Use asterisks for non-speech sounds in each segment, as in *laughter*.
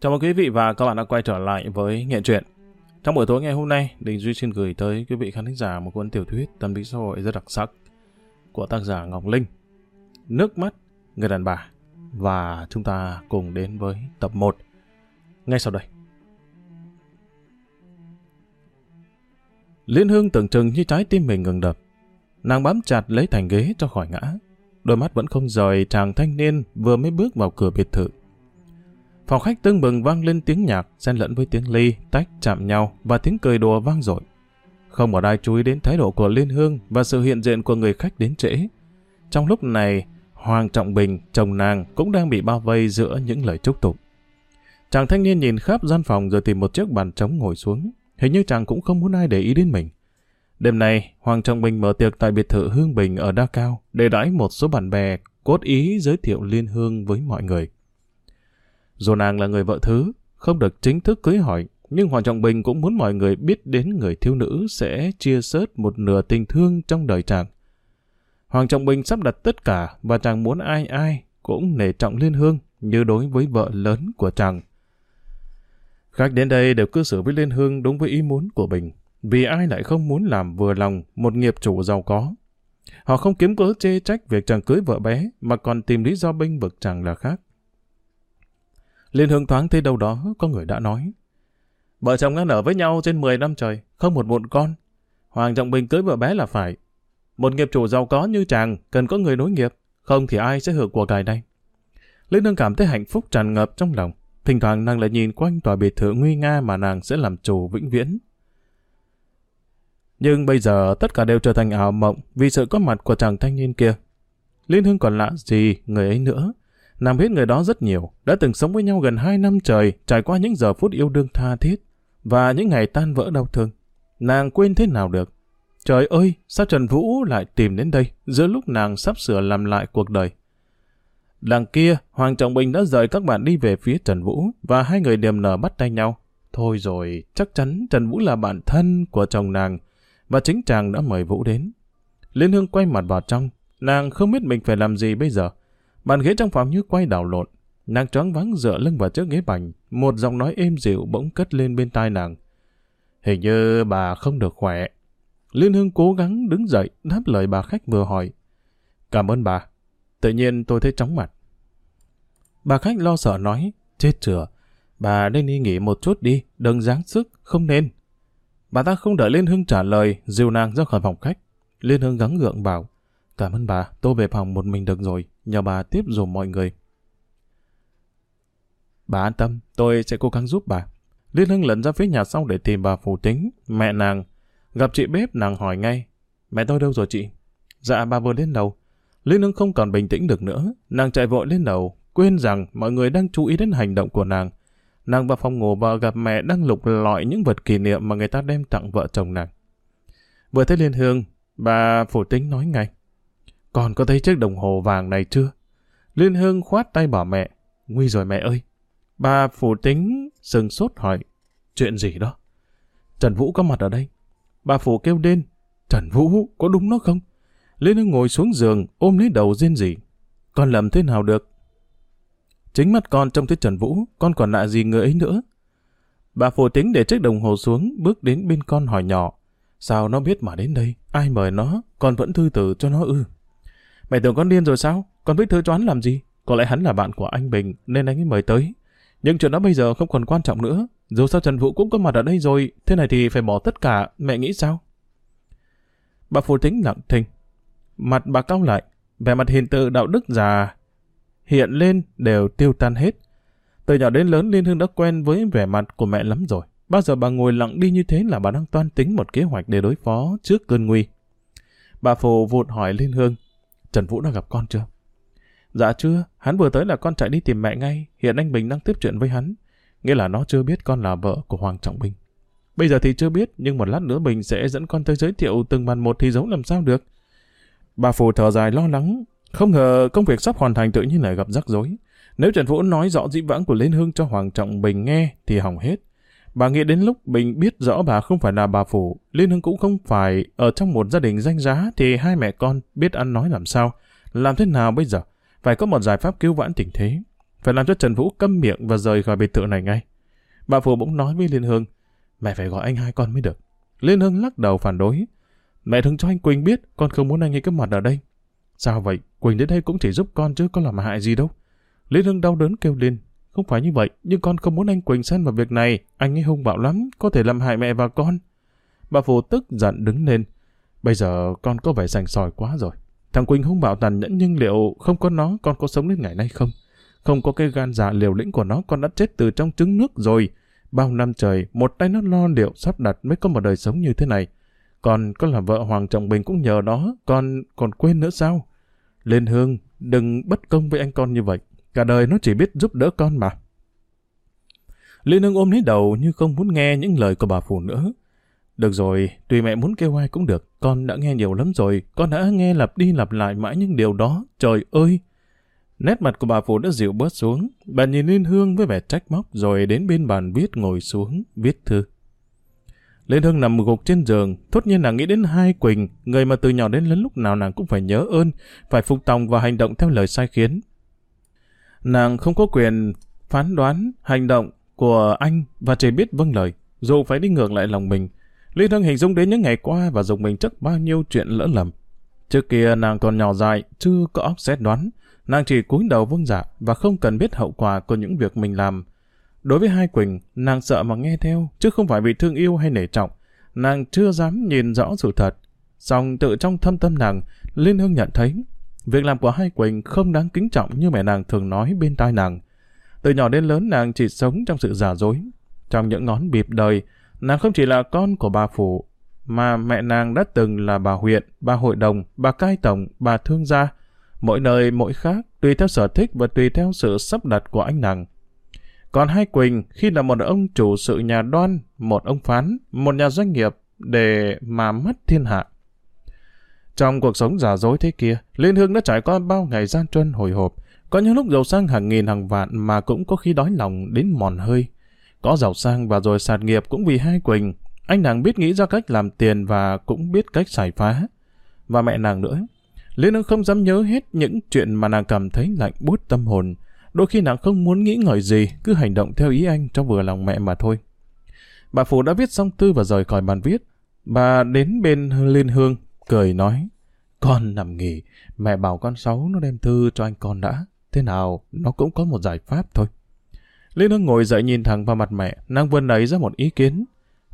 Chào mừng quý vị và các bạn đã quay trở lại với Nghệ truyện. Trong buổi tối ngày hôm nay, Đình Duy xin gửi tới quý vị khán thính giả một cuốn tiểu thuyết tâm lý xã hội rất đặc sắc của tác giả Ngọc Linh. Nước mắt người đàn bà. Và chúng ta cùng đến với tập 1 ngay sau đây. Liên Hương tưởng chừng như trái tim mình ngừng đập. Nàng bám chặt lấy thành ghế cho khỏi ngã. Đôi mắt vẫn không rời chàng thanh niên vừa mới bước vào cửa biệt thự. Phòng khách tưng bừng vang lên tiếng nhạc, xen lẫn với tiếng ly, tách chạm nhau và tiếng cười đùa vang dội. Không một ai chú ý đến thái độ của Liên Hương và sự hiện diện của người khách đến trễ. Trong lúc này, Hoàng Trọng Bình, chồng nàng cũng đang bị bao vây giữa những lời chúc tụng. Chàng thanh niên nhìn khắp gian phòng rồi tìm một chiếc bàn trống ngồi xuống. Hình như chàng cũng không muốn ai để ý đến mình. Đêm nay, Hoàng Trọng Bình mở tiệc tại biệt thự Hương Bình ở Đa Cao để đãi một số bạn bè cốt ý giới thiệu Liên Hương với mọi người. Dù nàng là người vợ thứ, không được chính thức cưới hỏi, nhưng Hoàng Trọng Bình cũng muốn mọi người biết đến người thiếu nữ sẽ chia sớt một nửa tình thương trong đời chàng. Hoàng Trọng Bình sắp đặt tất cả và chàng muốn ai ai cũng nể trọng Liên Hương như đối với vợ lớn của chàng. Khách đến đây đều cư xử với Liên Hương đúng với ý muốn của Bình, vì ai lại không muốn làm vừa lòng một nghiệp chủ giàu có. Họ không kiếm cớ chê trách việc chàng cưới vợ bé, mà còn tìm lý do binh vực chàng là khác. Liên Hương thoáng thấy đâu đó có người đã nói. Vợ chồng đang ở với nhau trên 10 năm trời, không một một con. Hoàng Trọng Bình cưới vợ bé là phải. Một nghiệp chủ giàu có như chàng cần có người nối nghiệp, không thì ai sẽ hưởng cuộc đời này. Liên Hương cảm thấy hạnh phúc tràn ngập trong lòng. Thỉnh thoảng nàng lại nhìn quanh tòa biệt thự nguy nga mà nàng sẽ làm chủ vĩnh viễn. Nhưng bây giờ tất cả đều trở thành ảo mộng vì sự có mặt của chàng thanh niên kia. Liên Hương còn lạ gì người ấy nữa. Nàng biết người đó rất nhiều, đã từng sống với nhau gần 2 năm trời, trải qua những giờ phút yêu đương tha thiết và những ngày tan vỡ đau thương. Nàng quên thế nào được. Trời ơi, sao Trần Vũ lại tìm đến đây giữa lúc nàng sắp sửa làm lại cuộc đời. Đằng kia, Hoàng Trọng Bình đã rời các bạn đi về phía Trần Vũ và hai người điềm nở bắt tay nhau. Thôi rồi, chắc chắn Trần Vũ là bạn thân của chồng nàng và chính chàng đã mời Vũ đến. Liên Hương quay mặt vào trong, nàng không biết mình phải làm gì bây giờ. Bàn ghế trong phòng như quay đảo lộn. Nàng choáng váng dựa lưng vào chiếc ghế bành. Một giọng nói êm dịu bỗng cất lên bên tai nàng. Hình như bà không được khỏe. Liên Hương cố gắng đứng dậy đáp lời bà khách vừa hỏi. Cảm ơn bà. Tự nhiên tôi thấy chóng mặt. Bà khách lo sợ nói. Chết chừa, Bà nên đi nghỉ một chút đi. Đừng giáng sức. Không nên. Bà ta không đợi Liên Hương trả lời. Dìu nàng ra khỏi phòng khách. Liên Hương gắng gượng bảo. Cảm ơn bà. Tôi về phòng một mình được rồi nhờ bà tiếp dùm mọi người. Bà an tâm, tôi sẽ cố gắng giúp bà. Liên Hưng lẫn ra phía nhà sau để tìm bà phù tính, mẹ nàng. Gặp chị bếp, nàng hỏi ngay. Mẹ tôi đâu rồi chị? Dạ, bà vừa lên đầu. Liên Hưng không còn bình tĩnh được nữa. Nàng chạy vội lên đầu, quên rằng mọi người đang chú ý đến hành động của nàng. Nàng vào phòng ngủ và gặp mẹ đang lục lọi những vật kỷ niệm mà người ta đem tặng vợ chồng nàng. Vừa thấy Liên Hương, bà phù tính nói ngay. Con có thấy chiếc đồng hồ vàng này chưa? Liên Hương khoát tay bảo mẹ. Nguy rồi mẹ ơi. Bà phủ tính sừng sốt hỏi. Chuyện gì đó? Trần Vũ có mặt ở đây. Bà phủ kêu lên. Trần Vũ, có đúng nó không? Liên Hương ngồi xuống giường, ôm lấy đầu riêng gì. Con lầm thế nào được? Chính mắt con trông thấy Trần Vũ, con còn lạ gì người ấy nữa? Bà phủ tính để chiếc đồng hồ xuống, bước đến bên con hỏi nhỏ. Sao nó biết mà đến đây? Ai mời nó? Con vẫn thư từ cho nó ư? Mẹ tưởng con điên rồi sao? Con biết thư choán làm gì? Có lẽ hắn là bạn của anh Bình nên anh ấy mời tới. Nhưng chuyện đó bây giờ không còn quan trọng nữa. Dù sao Trần Vũ cũng có mặt ở đây rồi, thế này thì phải bỏ tất cả, mẹ nghĩ sao? Bà phù tính lặng thinh. Mặt bà cao lại, vẻ mặt hiền tự đạo đức già hiện lên đều tiêu tan hết. Từ nhỏ đến lớn Liên Hương đã quen với vẻ mặt của mẹ lắm rồi. Bao giờ bà ngồi lặng đi như thế là bà đang toan tính một kế hoạch để đối phó trước cơn nguy. Bà phù vụt hỏi Liên Hương, Trần Vũ đã gặp con chưa? Dạ chưa, hắn vừa tới là con chạy đi tìm mẹ ngay, hiện anh Bình đang tiếp chuyện với hắn. Nghĩa là nó chưa biết con là vợ của Hoàng Trọng Bình. Bây giờ thì chưa biết, nhưng một lát nữa Bình sẽ dẫn con tới giới thiệu từng bàn một thì giấu làm sao được. Bà Phù thở dài lo lắng, không ngờ công việc sắp hoàn thành tự nhiên lại gặp rắc rối. Nếu Trần Vũ nói rõ dĩ vãng của Liên Hương cho Hoàng Trọng Bình nghe thì hỏng hết. Bà nghĩ đến lúc Bình biết rõ bà không phải là bà Phủ, Liên Hưng cũng không phải ở trong một gia đình danh giá thì hai mẹ con biết ăn nói làm sao, làm thế nào bây giờ, phải có một giải pháp cứu vãn tình thế. phải làm cho Trần Vũ câm miệng và rời khỏi biệt thự này ngay. Bà Phủ bỗng nói với Liên Hương, mẹ phải gọi anh hai con mới được. Liên Hương lắc đầu phản đối. Mẹ đừng cho anh Quỳnh biết, con không muốn anh ấy có mặt ở đây. Sao vậy? Quỳnh đến đây cũng chỉ giúp con chứ có làm hại gì đâu. Liên Hương đau đớn kêu lên. Không phải như vậy, nhưng con không muốn anh Quỳnh xen vào việc này. Anh ấy hung bạo lắm, có thể làm hại mẹ và con. Bà Phù tức giận đứng lên. Bây giờ con có vẻ sành sỏi quá rồi. Thằng Quỳnh hung bạo tàn nhẫn nhưng liệu không có nó con có sống đến ngày nay không? Không có cái gan dạ liều lĩnh của nó con đã chết từ trong trứng nước rồi. Bao năm trời, một tay nó lo liệu sắp đặt mới có một đời sống như thế này. Còn có là vợ Hoàng Trọng Bình cũng nhờ nó, con còn quên nữa sao? Lên Hương, đừng bất công với anh con như vậy. Cả đời nó chỉ biết giúp đỡ con mà. Liên Hương ôm lấy đầu như không muốn nghe những lời của bà phụ nữa. Được rồi, tùy mẹ muốn kêu ai cũng được. Con đã nghe nhiều lắm rồi. Con đã nghe lặp đi lặp lại mãi những điều đó. Trời ơi! Nét mặt của bà phụ đã dịu bớt xuống. Bà nhìn Liên Hương với vẻ trách móc rồi đến bên bàn viết ngồi xuống, viết thư. Liên Hương nằm gục trên giường, thốt nhiên nàng nghĩ đến hai Quỳnh, người mà từ nhỏ đến lớn lúc nào nàng cũng phải nhớ ơn, phải phục tòng và hành động theo lời sai khiến. Nàng không có quyền phán đoán hành động của anh và chỉ biết vâng lời, dù phải đi ngược lại lòng mình. Liên Hương hình dung đến những ngày qua và dùng mình chắc bao nhiêu chuyện lỡ lầm. Trước kia nàng còn nhỏ dại, chưa có óc xét đoán, nàng chỉ cúi đầu vâng dạ và không cần biết hậu quả của những việc mình làm. Đối với hai Quỳnh, nàng sợ mà nghe theo, chứ không phải vì thương yêu hay nể trọng. Nàng chưa dám nhìn rõ sự thật. Song tự trong thâm tâm nàng, Liên Hương nhận thấy, việc làm của hai Quỳnh không đáng kính trọng như mẹ nàng thường nói bên tai nàng. Từ nhỏ đến lớn nàng chỉ sống trong sự giả dối. Trong những ngón bịp đời, nàng không chỉ là con của bà Phủ, mà mẹ nàng đã từng là bà huyện, bà hội đồng, bà cai tổng, bà thương gia. Mỗi nơi mỗi khác, tùy theo sở thích và tùy theo sự sắp đặt của anh nàng. Còn hai Quỳnh khi là một ông chủ sự nhà đoan, một ông phán, một nhà doanh nghiệp để mà mất thiên hạ. Trong cuộc sống giả dối thế kia, Liên Hương đã trải qua bao ngày gian truân hồi hộp. Có những lúc giàu sang hàng nghìn hàng vạn mà cũng có khi đói lòng đến mòn hơi. Có giàu sang và rồi sạt nghiệp cũng vì hai Quỳnh. Anh nàng biết nghĩ ra cách làm tiền và cũng biết cách xài phá. Và mẹ nàng nữa. Liên Hương không dám nhớ hết những chuyện mà nàng cảm thấy lạnh buốt tâm hồn. Đôi khi nàng không muốn nghĩ ngợi gì, cứ hành động theo ý anh cho vừa lòng mẹ mà thôi. Bà phù đã viết xong thư và rời khỏi bàn viết. Bà đến bên Liên Hương, cười nói, Con nằm nghỉ, mẹ bảo con Sáu nó đem thư cho anh con đã. Thế nào, nó cũng có một giải pháp thôi. Liên Hương ngồi dậy nhìn thẳng vào mặt mẹ, nàng vươn lấy ra một ý kiến.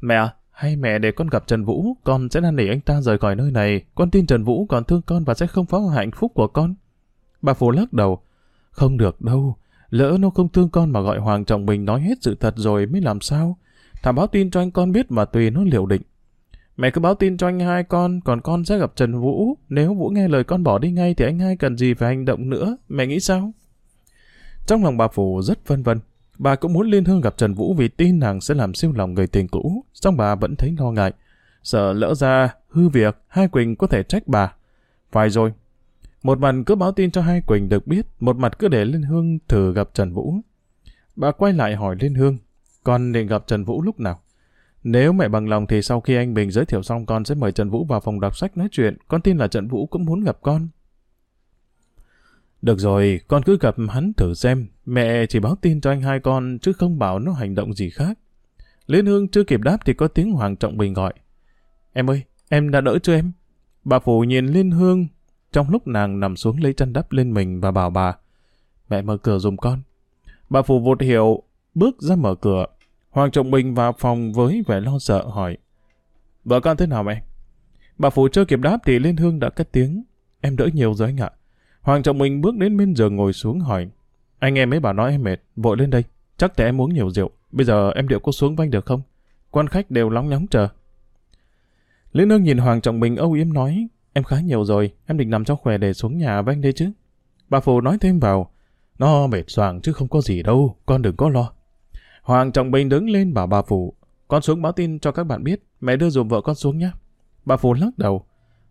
Mẹ, à, hay mẹ để con gặp Trần Vũ, con sẽ năn nỉ anh ta rời khỏi nơi này. Con tin Trần Vũ còn thương con và sẽ không phá hạnh phúc của con. Bà Phụ lắc đầu, không được đâu, lỡ nó không thương con mà gọi Hoàng Trọng Bình nói hết sự thật rồi mới làm sao? Thả báo tin cho anh con biết mà tùy nó liệu định. Mẹ cứ báo tin cho anh hai con, còn con sẽ gặp Trần Vũ. Nếu Vũ nghe lời con bỏ đi ngay thì anh hai cần gì phải hành động nữa, mẹ nghĩ sao? Trong lòng bà Phủ rất vân vân. Bà cũng muốn liên hương gặp Trần Vũ vì tin nàng sẽ làm siêu lòng người tình cũ, song bà vẫn thấy lo ngại. Sợ lỡ ra, hư việc, hai Quỳnh có thể trách bà. Phải rồi, một mặt cứ báo tin cho hai Quỳnh được biết, một mặt cứ để Liên Hương thử gặp Trần Vũ. Bà quay lại hỏi Liên Hương, con định gặp Trần Vũ lúc nào? Nếu mẹ bằng lòng thì sau khi anh Bình giới thiệu xong con sẽ mời Trần Vũ vào phòng đọc sách nói chuyện. Con tin là Trần Vũ cũng muốn gặp con. Được rồi, con cứ gặp hắn thử xem. Mẹ chỉ báo tin cho anh hai con chứ không bảo nó hành động gì khác. Liên Hương chưa kịp đáp thì có tiếng Hoàng Trọng Bình gọi. Em ơi, em đã đỡ chưa em? Bà Phủ nhìn Liên Hương trong lúc nàng nằm xuống lấy chăn đắp lên mình và bảo bà, mẹ mở cửa dùm con. Bà Phù vụt hiểu, bước ra mở cửa. Hoàng Trọng Bình vào phòng với vẻ lo sợ hỏi, vợ con thế nào em? Bà phụ chưa kịp đáp thì Liên Hương đã cất tiếng, em đỡ nhiều rồi anh ạ. Hoàng Trọng Bình bước đến bên giường ngồi xuống hỏi, anh em ấy bảo nói em mệt, vội lên đây. Chắc tại em uống nhiều rượu, bây giờ em điệu có xuống vanh được không? Quan khách đều lóng nhóng chờ. Liên Hương nhìn Hoàng Trọng Bình âu yếm nói, Em khá nhiều rồi, em định nằm cho khỏe để xuống nhà vanh đây chứ. Bà phụ nói thêm vào, nó mệt soàng chứ không có gì đâu, con đừng có lo. Hoàng Trọng Bình đứng lên bảo bà Phủ, con xuống báo tin cho các bạn biết, mẹ đưa dùm vợ con xuống nhé. Bà Phủ lắc đầu,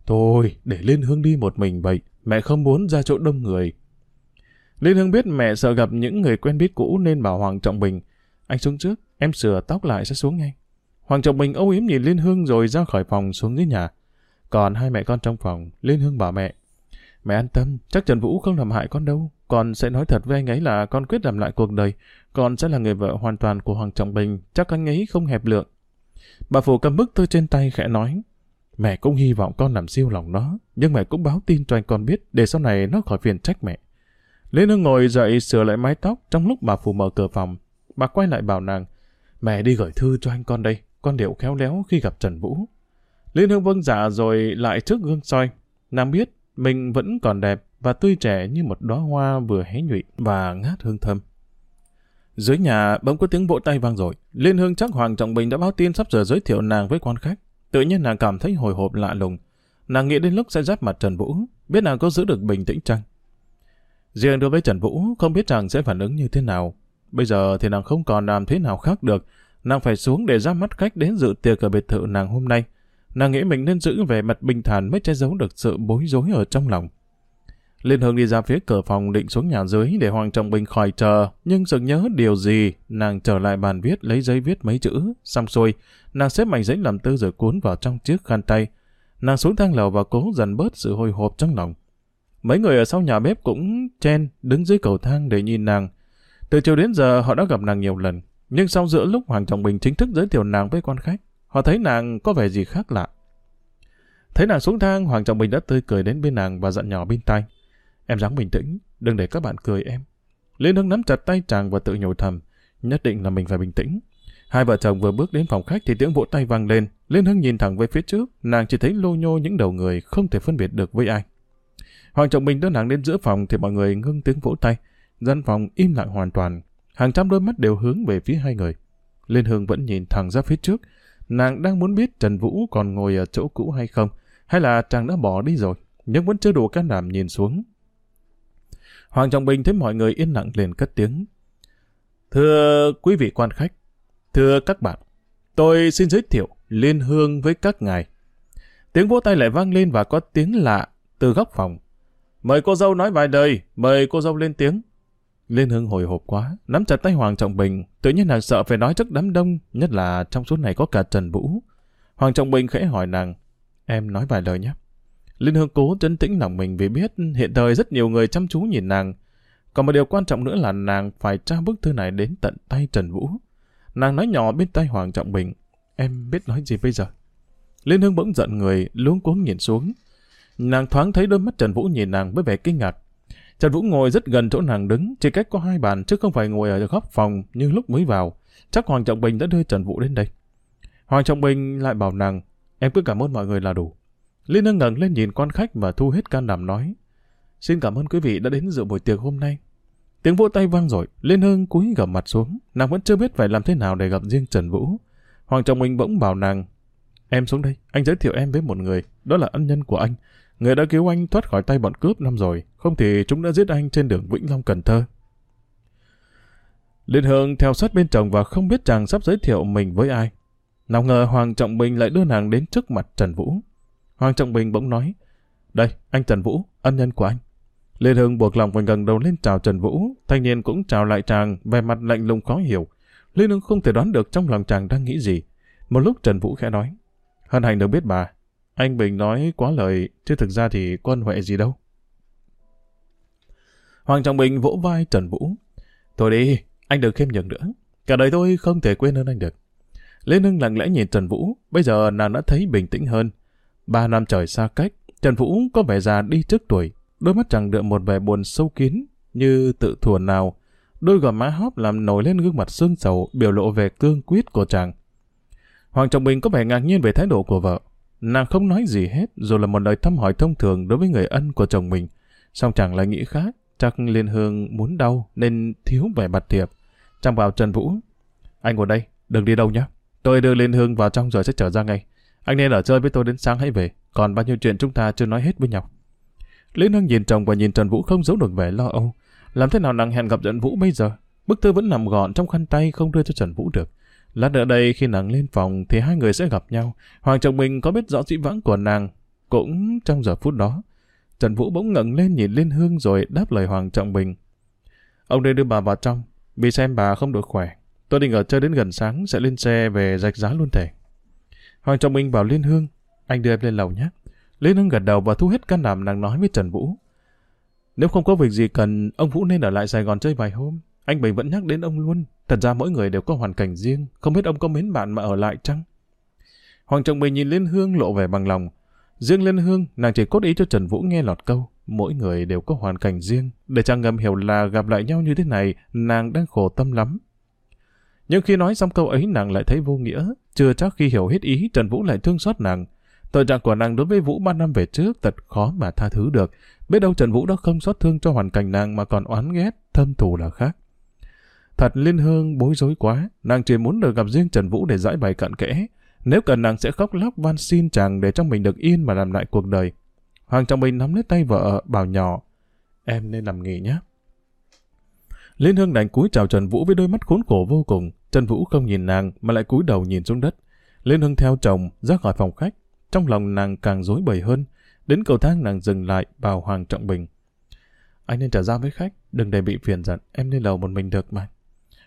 thôi, để Liên Hương đi một mình vậy, mẹ không muốn ra chỗ đông người. Liên Hương biết mẹ sợ gặp những người quen biết cũ nên bảo Hoàng Trọng Bình, anh xuống trước, em sửa tóc lại sẽ xuống ngay. Hoàng Trọng Bình âu yếm nhìn Liên Hương rồi ra khỏi phòng xuống dưới nhà. Còn hai mẹ con trong phòng, Liên Hương bảo mẹ, mẹ an tâm, chắc Trần Vũ không làm hại con đâu. con sẽ nói thật với anh ấy là con quyết làm lại cuộc đời. Con sẽ là người vợ hoàn toàn của Hoàng Trọng Bình, chắc anh ấy không hẹp lượng. Bà Phù cầm bức thư trên tay khẽ nói, mẹ cũng hy vọng con làm siêu lòng nó, nhưng mẹ cũng báo tin cho anh con biết để sau này nó khỏi phiền trách mẹ. Liên Hương ngồi dậy sửa lại mái tóc trong lúc bà Phù mở cửa phòng. Bà quay lại bảo nàng, mẹ đi gửi thư cho anh con đây, con điệu khéo léo khi gặp Trần Vũ. Liên Hương vâng dạ rồi lại trước gương soi. Nàng biết mình vẫn còn đẹp và tươi trẻ như một đóa hoa vừa hé nhụy và ngát hương thơm. Dưới nhà bỗng có tiếng vỗ tay vang rồi. Liên Hương chắc Hoàng Trọng Bình đã báo tin sắp giờ giới thiệu nàng với quan khách. Tự nhiên nàng cảm thấy hồi hộp lạ lùng. Nàng nghĩ đến lúc sẽ giáp mặt Trần Vũ, biết nàng có giữ được bình tĩnh chăng. Riêng đối với Trần Vũ, không biết chàng sẽ phản ứng như thế nào. Bây giờ thì nàng không còn làm thế nào khác được. Nàng phải xuống để ra mắt khách đến dự tiệc ở biệt thự nàng hôm nay. Nàng nghĩ mình nên giữ về mặt bình thản mới che giấu được sự bối rối ở trong lòng. Liên Hương đi ra phía cửa phòng định xuống nhà dưới để Hoàng Trọng Bình khỏi chờ, nhưng sực nhớ điều gì, nàng trở lại bàn viết lấy giấy viết mấy chữ, xong xuôi, nàng xếp mảnh giấy làm tư rồi cuốn vào trong chiếc khăn tay. Nàng xuống thang lầu và cố dần bớt sự hồi hộp trong lòng. Mấy người ở sau nhà bếp cũng chen đứng dưới cầu thang để nhìn nàng. Từ chiều đến giờ họ đã gặp nàng nhiều lần, nhưng sau giữa lúc Hoàng Trọng Bình chính thức giới thiệu nàng với quan khách, họ thấy nàng có vẻ gì khác lạ. Thấy nàng xuống thang, Hoàng Trọng Bình đã tươi cười đến bên nàng và dặn nhỏ bên tai. Em ráng bình tĩnh, đừng để các bạn cười em. Liên Hưng nắm chặt tay chàng và tự nhủ thầm, nhất định là mình phải bình tĩnh. Hai vợ chồng vừa bước đến phòng khách thì tiếng vỗ tay vang lên. Liên Hưng nhìn thẳng về phía trước, nàng chỉ thấy lô nhô những đầu người không thể phân biệt được với ai. Hoàng Trọng Bình đưa nàng đến giữa phòng thì mọi người ngưng tiếng vỗ tay. gian phòng im lặng hoàn toàn. Hàng trăm đôi mắt đều hướng về phía hai người. Liên Hương vẫn nhìn thẳng ra phía trước. Nàng đang muốn biết Trần Vũ còn ngồi ở chỗ cũ hay không, hay là chàng đã bỏ đi rồi, nhưng vẫn chưa đủ can đảm nhìn xuống. Hoàng Trọng Bình thấy mọi người yên lặng liền cất tiếng. Thưa quý vị quan khách, thưa các bạn, tôi xin giới thiệu Liên Hương với các ngài. Tiếng vỗ tay lại vang lên và có tiếng lạ từ góc phòng. Mời cô dâu nói vài lời, mời cô dâu lên tiếng. Liên Hương hồi hộp quá, nắm chặt tay Hoàng Trọng Bình, tự nhiên nàng sợ phải nói trước đám đông, nhất là trong số này có cả Trần Vũ. Hoàng Trọng Bình khẽ hỏi nàng, em nói vài lời nhé. Linh Hương cố trấn tĩnh lòng mình vì biết hiện thời rất nhiều người chăm chú nhìn nàng. Còn một điều quan trọng nữa là nàng phải trao bức thư này đến tận tay Trần Vũ. Nàng nói nhỏ bên tay Hoàng Trọng Bình, em biết nói gì bây giờ? Liên Hương bỗng giận người, luống cuống nhìn xuống. Nàng thoáng thấy đôi mắt Trần Vũ nhìn nàng với vẻ kinh ngạc. Trần Vũ ngồi rất gần chỗ nàng đứng, chỉ cách có hai bàn chứ không phải ngồi ở góc phòng như lúc mới vào. Chắc Hoàng Trọng Bình đã đưa Trần Vũ đến đây. Hoàng Trọng Bình lại bảo nàng, em cứ cảm ơn mọi người là đủ. Liên Hương ngẩng lên nhìn quan khách và thu hết can đảm nói, xin cảm ơn quý vị đã đến dự buổi tiệc hôm nay. Tiếng vỗ tay vang rồi, Liên Hương cúi gầm mặt xuống, nàng vẫn chưa biết phải làm thế nào để gặp riêng Trần Vũ. Hoàng Trọng Minh bỗng bảo nàng, em xuống đây, anh giới thiệu em với một người, đó là ân nhân của anh. Người đã cứu anh thoát khỏi tay bọn cướp năm rồi, không thì chúng đã giết anh trên đường Vĩnh Long Cần Thơ. Liên Hương theo sát bên chồng và không biết chàng sắp giới thiệu mình với ai. Nào ngờ Hoàng Trọng Bình lại đưa nàng đến trước mặt Trần Vũ. Hoàng Trọng Bình bỗng nói, đây, anh Trần Vũ, ân nhân của anh. Lê Hương buộc lòng phải gần đầu lên chào Trần Vũ, thanh niên cũng chào lại chàng, vẻ mặt lạnh lùng khó hiểu. Lê Hương không thể đoán được trong lòng chàng đang nghĩ gì. Một lúc Trần Vũ khẽ nói, hân hạnh được biết bà, anh Bình nói quá lời, chứ thực ra thì có ân huệ gì đâu. Hoàng Trọng Bình vỗ vai Trần Vũ. Thôi đi, anh đừng khiêm nhường nữa. Cả đời tôi không thể quên ơn anh được. Lê Hưng lặng lẽ nhìn Trần Vũ, bây giờ nàng đã thấy bình tĩnh hơn. Ba năm trời xa cách, Trần Vũ có vẻ già đi trước tuổi, đôi mắt chẳng đượm một vẻ buồn sâu kín như tự thuần nào. Đôi gò má hóp làm nổi lên gương mặt xương sầu biểu lộ về cương quyết của chàng. Hoàng Trọng Bình có vẻ ngạc nhiên về thái độ của vợ. Nàng không nói gì hết, dù là một lời thăm hỏi thông thường đối với người ân của chồng mình. Song chàng lại nghĩ khác, chắc Liên Hương muốn đau nên thiếu vẻ mặt thiệp. Chàng vào Trần Vũ. Anh ngồi đây, đừng đi đâu nhé. Tôi đưa Liên Hương vào trong rồi sẽ trở ra ngay. Anh nên ở chơi với tôi đến sáng hãy về, còn bao nhiêu chuyện chúng ta chưa nói hết với nhau. lý Hương nhìn chồng và nhìn Trần Vũ không giấu được vẻ lo âu. Làm thế nào nàng hẹn gặp Trần Vũ bây giờ? Bức thư vẫn nằm gọn trong khăn tay không đưa cho Trần Vũ được. Lát nữa đây khi nàng lên phòng thì hai người sẽ gặp nhau. Hoàng chồng mình có biết rõ dĩ vãng của nàng. Cũng trong giờ phút đó, Trần Vũ bỗng ngẩng lên nhìn Liên Hương rồi đáp lời Hoàng Trọng Bình. Ông đây đưa bà vào trong, vì xem bà không được khỏe. Tôi định ở chơi đến gần sáng sẽ lên xe về rạch giá luôn thể. Hoàng Trọng Bình bảo Liên Hương, anh đưa em lên lầu nhé. Liên Hương gật đầu và thu hết can đảm nàng nói với Trần Vũ. Nếu không có việc gì cần, ông Vũ nên ở lại Sài Gòn chơi vài hôm. Anh Bình vẫn nhắc đến ông luôn. Thật ra mỗi người đều có hoàn cảnh riêng. Không biết ông có mến bạn mà ở lại chăng? Hoàng Trọng Bình nhìn Liên Hương lộ vẻ bằng lòng. Riêng Liên Hương, nàng chỉ cốt ý cho Trần Vũ nghe lọt câu. Mỗi người đều có hoàn cảnh riêng. Để chàng ngầm hiểu là gặp lại nhau như thế này, nàng đang khổ tâm lắm. Nhưng khi nói xong câu ấy nàng lại thấy vô nghĩa. Chưa chắc khi hiểu hết ý, Trần Vũ lại thương xót nàng. Tội trạng của nàng đối với Vũ ba năm về trước thật khó mà tha thứ được. Biết đâu Trần Vũ đã không xót thương cho hoàn cảnh nàng mà còn oán ghét, thâm thù là khác. Thật Liên Hương bối rối quá, nàng chỉ muốn được gặp riêng Trần Vũ để giải bày cận kẽ. Nếu cần nàng sẽ khóc lóc van xin chàng để cho mình được yên mà làm lại cuộc đời. Hoàng Trọng Bình nắm lấy tay vợ, bảo nhỏ, em nên làm nghỉ nhé. Liên Hương đành cúi chào Trần Vũ với đôi mắt khốn khổ vô cùng. Trần Vũ không nhìn nàng mà lại cúi đầu nhìn xuống đất. Liên Hương theo chồng ra khỏi phòng khách. Trong lòng nàng càng rối bời hơn. Đến cầu thang nàng dừng lại bảo Hoàng Trọng Bình. Anh nên trả ra với khách, đừng để bị phiền giận, em lên lầu một mình được mà.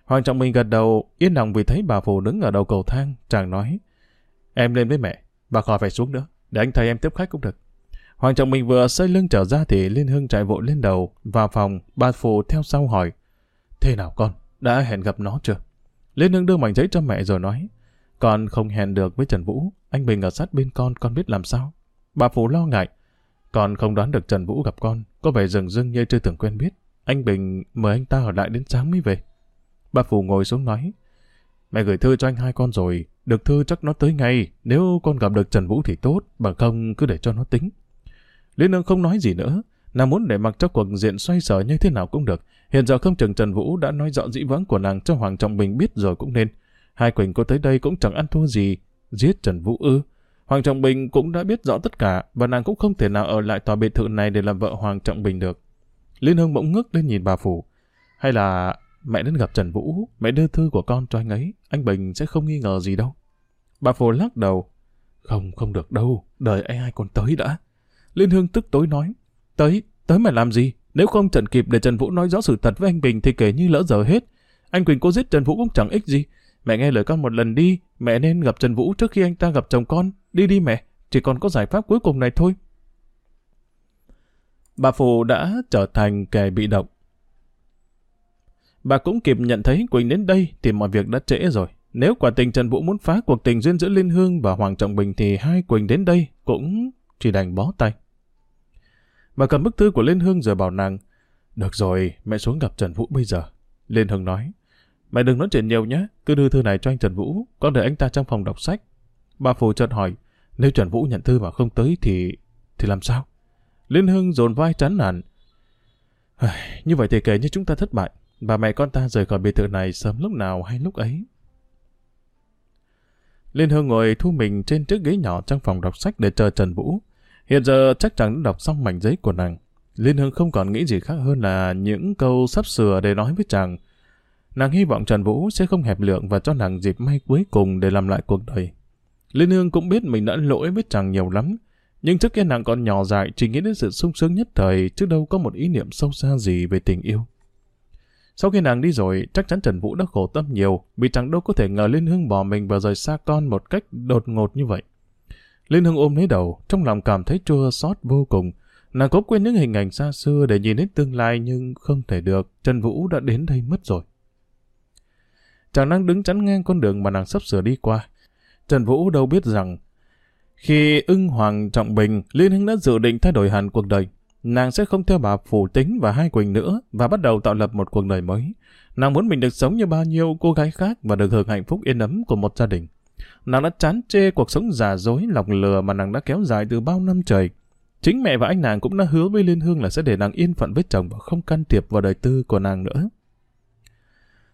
Hoàng Trọng Bình gật đầu, yên lòng vì thấy bà Phù đứng ở đầu cầu thang, chàng nói. Em lên với mẹ, bà khỏi phải xuống nữa, để anh thầy em tiếp khách cũng được. Hoàng Trọng Bình vừa xây lưng trở ra thì Liên Hương chạy vội lên đầu, vào phòng, bà Phù theo sau hỏi. Thế nào con, đã hẹn gặp nó chưa? Liên Hương đưa mảnh giấy cho mẹ rồi nói. Con không hẹn được với Trần Vũ, anh Bình ở sát bên con, con biết làm sao? Bà Phù lo ngại. Con không đoán được Trần Vũ gặp con, có vẻ rừng rưng như chưa từng quen biết. Anh Bình mời anh ta ở lại đến sáng mới về. Bà Phù ngồi xuống nói. Mẹ gửi thư cho anh hai con rồi, được thư chắc nó tới ngay, nếu con gặp được Trần Vũ thì tốt, bằng không cứ để cho nó tính. Liên Nương không nói gì nữa, nàng muốn để mặc cho cuộc diện xoay sở như thế nào cũng được. Hiện giờ không chừng Trần Vũ đã nói rõ dĩ vãng của nàng cho Hoàng Trọng Bình biết rồi cũng nên. Hai Quỳnh cô tới đây cũng chẳng ăn thua gì, giết Trần Vũ ư. Hoàng Trọng Bình cũng đã biết rõ tất cả và nàng cũng không thể nào ở lại tòa biệt thự này để làm vợ Hoàng Trọng Bình được. Liên Hương bỗng ngước lên nhìn bà Phủ. Hay là mẹ đến gặp Trần Vũ, mẹ đưa thư của con cho anh ấy, anh Bình sẽ không nghi ngờ gì đâu. Bà Phủ lắc đầu. Không, không được đâu, đợi anh hai con tới đã. Liên Hương tức tối nói. Tới, tới mà làm gì? Nếu không trần kịp để Trần Vũ nói rõ sự thật với anh Bình thì kể như lỡ giờ hết. Anh Quỳnh có giết Trần Vũ cũng chẳng ích gì. Mẹ nghe lời con một lần đi, mẹ nên gặp Trần Vũ trước khi anh ta gặp chồng con. Đi đi mẹ, chỉ còn có giải pháp cuối cùng này thôi. Bà Phù đã trở thành kẻ bị động. Bà cũng kịp nhận thấy Quỳnh đến đây thì mọi việc đã trễ rồi. Nếu quả tình Trần Vũ muốn phá cuộc tình duyên giữa Liên Hương và Hoàng Trọng Bình thì hai Quỳnh đến đây cũng chỉ đành bó tay. Bà cầm bức thư của Liên Hương rồi bảo nàng Được rồi, mẹ xuống gặp Trần Vũ bây giờ. Liên Hương nói Mẹ đừng nói chuyện nhiều nhé, cứ đưa thư này cho anh Trần Vũ, con để anh ta trong phòng đọc sách. Bà Phù chợt hỏi, nếu Trần Vũ nhận thư mà không tới thì... thì làm sao? Liên Hương dồn vai chán nản. Như vậy thì kể như chúng ta thất bại, bà mẹ con ta rời khỏi biệt thự này sớm lúc nào hay lúc ấy. Liên Hương ngồi thu mình trên chiếc ghế nhỏ trong phòng đọc sách để chờ Trần Vũ. Hiện giờ chắc chắn đã đọc xong mảnh giấy của nàng. Liên Hương không còn nghĩ gì khác hơn là những câu sắp sửa để nói với chàng. Nàng hy vọng Trần Vũ sẽ không hẹp lượng và cho nàng dịp may cuối cùng để làm lại cuộc đời. Liên Hương cũng biết mình đã lỗi với chàng nhiều lắm, nhưng trước kia nàng còn nhỏ dại chỉ nghĩ đến sự sung sướng nhất thời chứ đâu có một ý niệm sâu xa gì về tình yêu. Sau khi nàng đi rồi, chắc chắn Trần Vũ đã khổ tâm nhiều vì chàng đâu có thể ngờ Liên Hương bỏ mình và rời xa con một cách đột ngột như vậy. Liên Hương ôm lấy đầu, trong lòng cảm thấy chua xót vô cùng. Nàng cố quên những hình ảnh xa xưa để nhìn đến tương lai nhưng không thể được, Trần Vũ đã đến đây mất rồi. Chàng đang đứng chắn ngang con đường mà nàng sắp sửa đi qua. Trần Vũ đâu biết rằng khi ưng Hoàng Trọng Bình, Liên Hưng đã dự định thay đổi hẳn cuộc đời. Nàng sẽ không theo bà Phủ Tính và Hai Quỳnh nữa và bắt đầu tạo lập một cuộc đời mới. Nàng muốn mình được sống như bao nhiêu cô gái khác và được hưởng hạnh phúc yên ấm của một gia đình. Nàng đã chán chê cuộc sống giả dối, lọc lừa mà nàng đã kéo dài từ bao năm trời. Chính mẹ và anh nàng cũng đã hứa với Liên Hương là sẽ để nàng yên phận với chồng và không can thiệp vào đời tư của nàng nữa.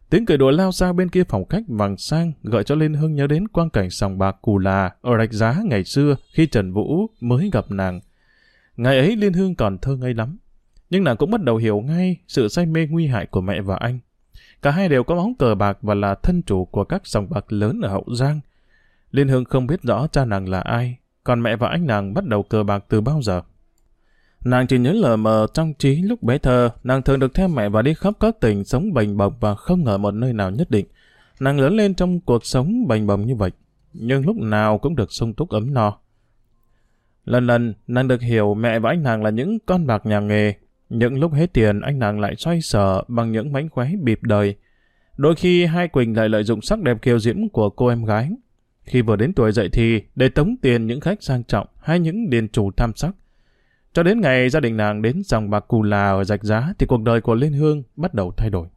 Tiếng cười đùa lao sang bên kia phòng khách vàng sang gợi cho Liên Hương nhớ đến quang cảnh sòng bạc cù là ở rạch giá ngày xưa khi Trần Vũ mới gặp nàng. Ngày ấy Liên Hương còn thơ ngây lắm. Nhưng nàng cũng bắt đầu hiểu ngay sự say mê nguy hại của mẹ và anh. Cả hai đều có bóng cờ bạc và là thân chủ của các sòng bạc lớn ở Hậu Giang. Liên Hương không biết rõ cha nàng là ai, còn mẹ và anh nàng bắt đầu cờ bạc từ bao giờ. Nàng chỉ nhớ lờ mờ trong trí lúc bé thơ, nàng thường được theo mẹ và đi khắp các tỉnh sống bành bồng và không ở một nơi nào nhất định. Nàng lớn lên trong cuộc sống bành bồng như vậy, nhưng lúc nào cũng được sung túc ấm no. Lần lần, nàng được hiểu mẹ và anh nàng là những con bạc nhà nghề. Những lúc hết tiền, anh nàng lại xoay sở bằng những mánh khóe bịp đời. Đôi khi hai Quỳnh lại lợi dụng sắc đẹp kiều diễm của cô em gái. Khi vừa đến tuổi dậy thì, để tống tiền những khách sang trọng hay những điền chủ tham sắc. Cho đến ngày gia đình nàng đến dòng bạc cù là ở rạch giá thì cuộc đời của Liên Hương bắt đầu thay đổi.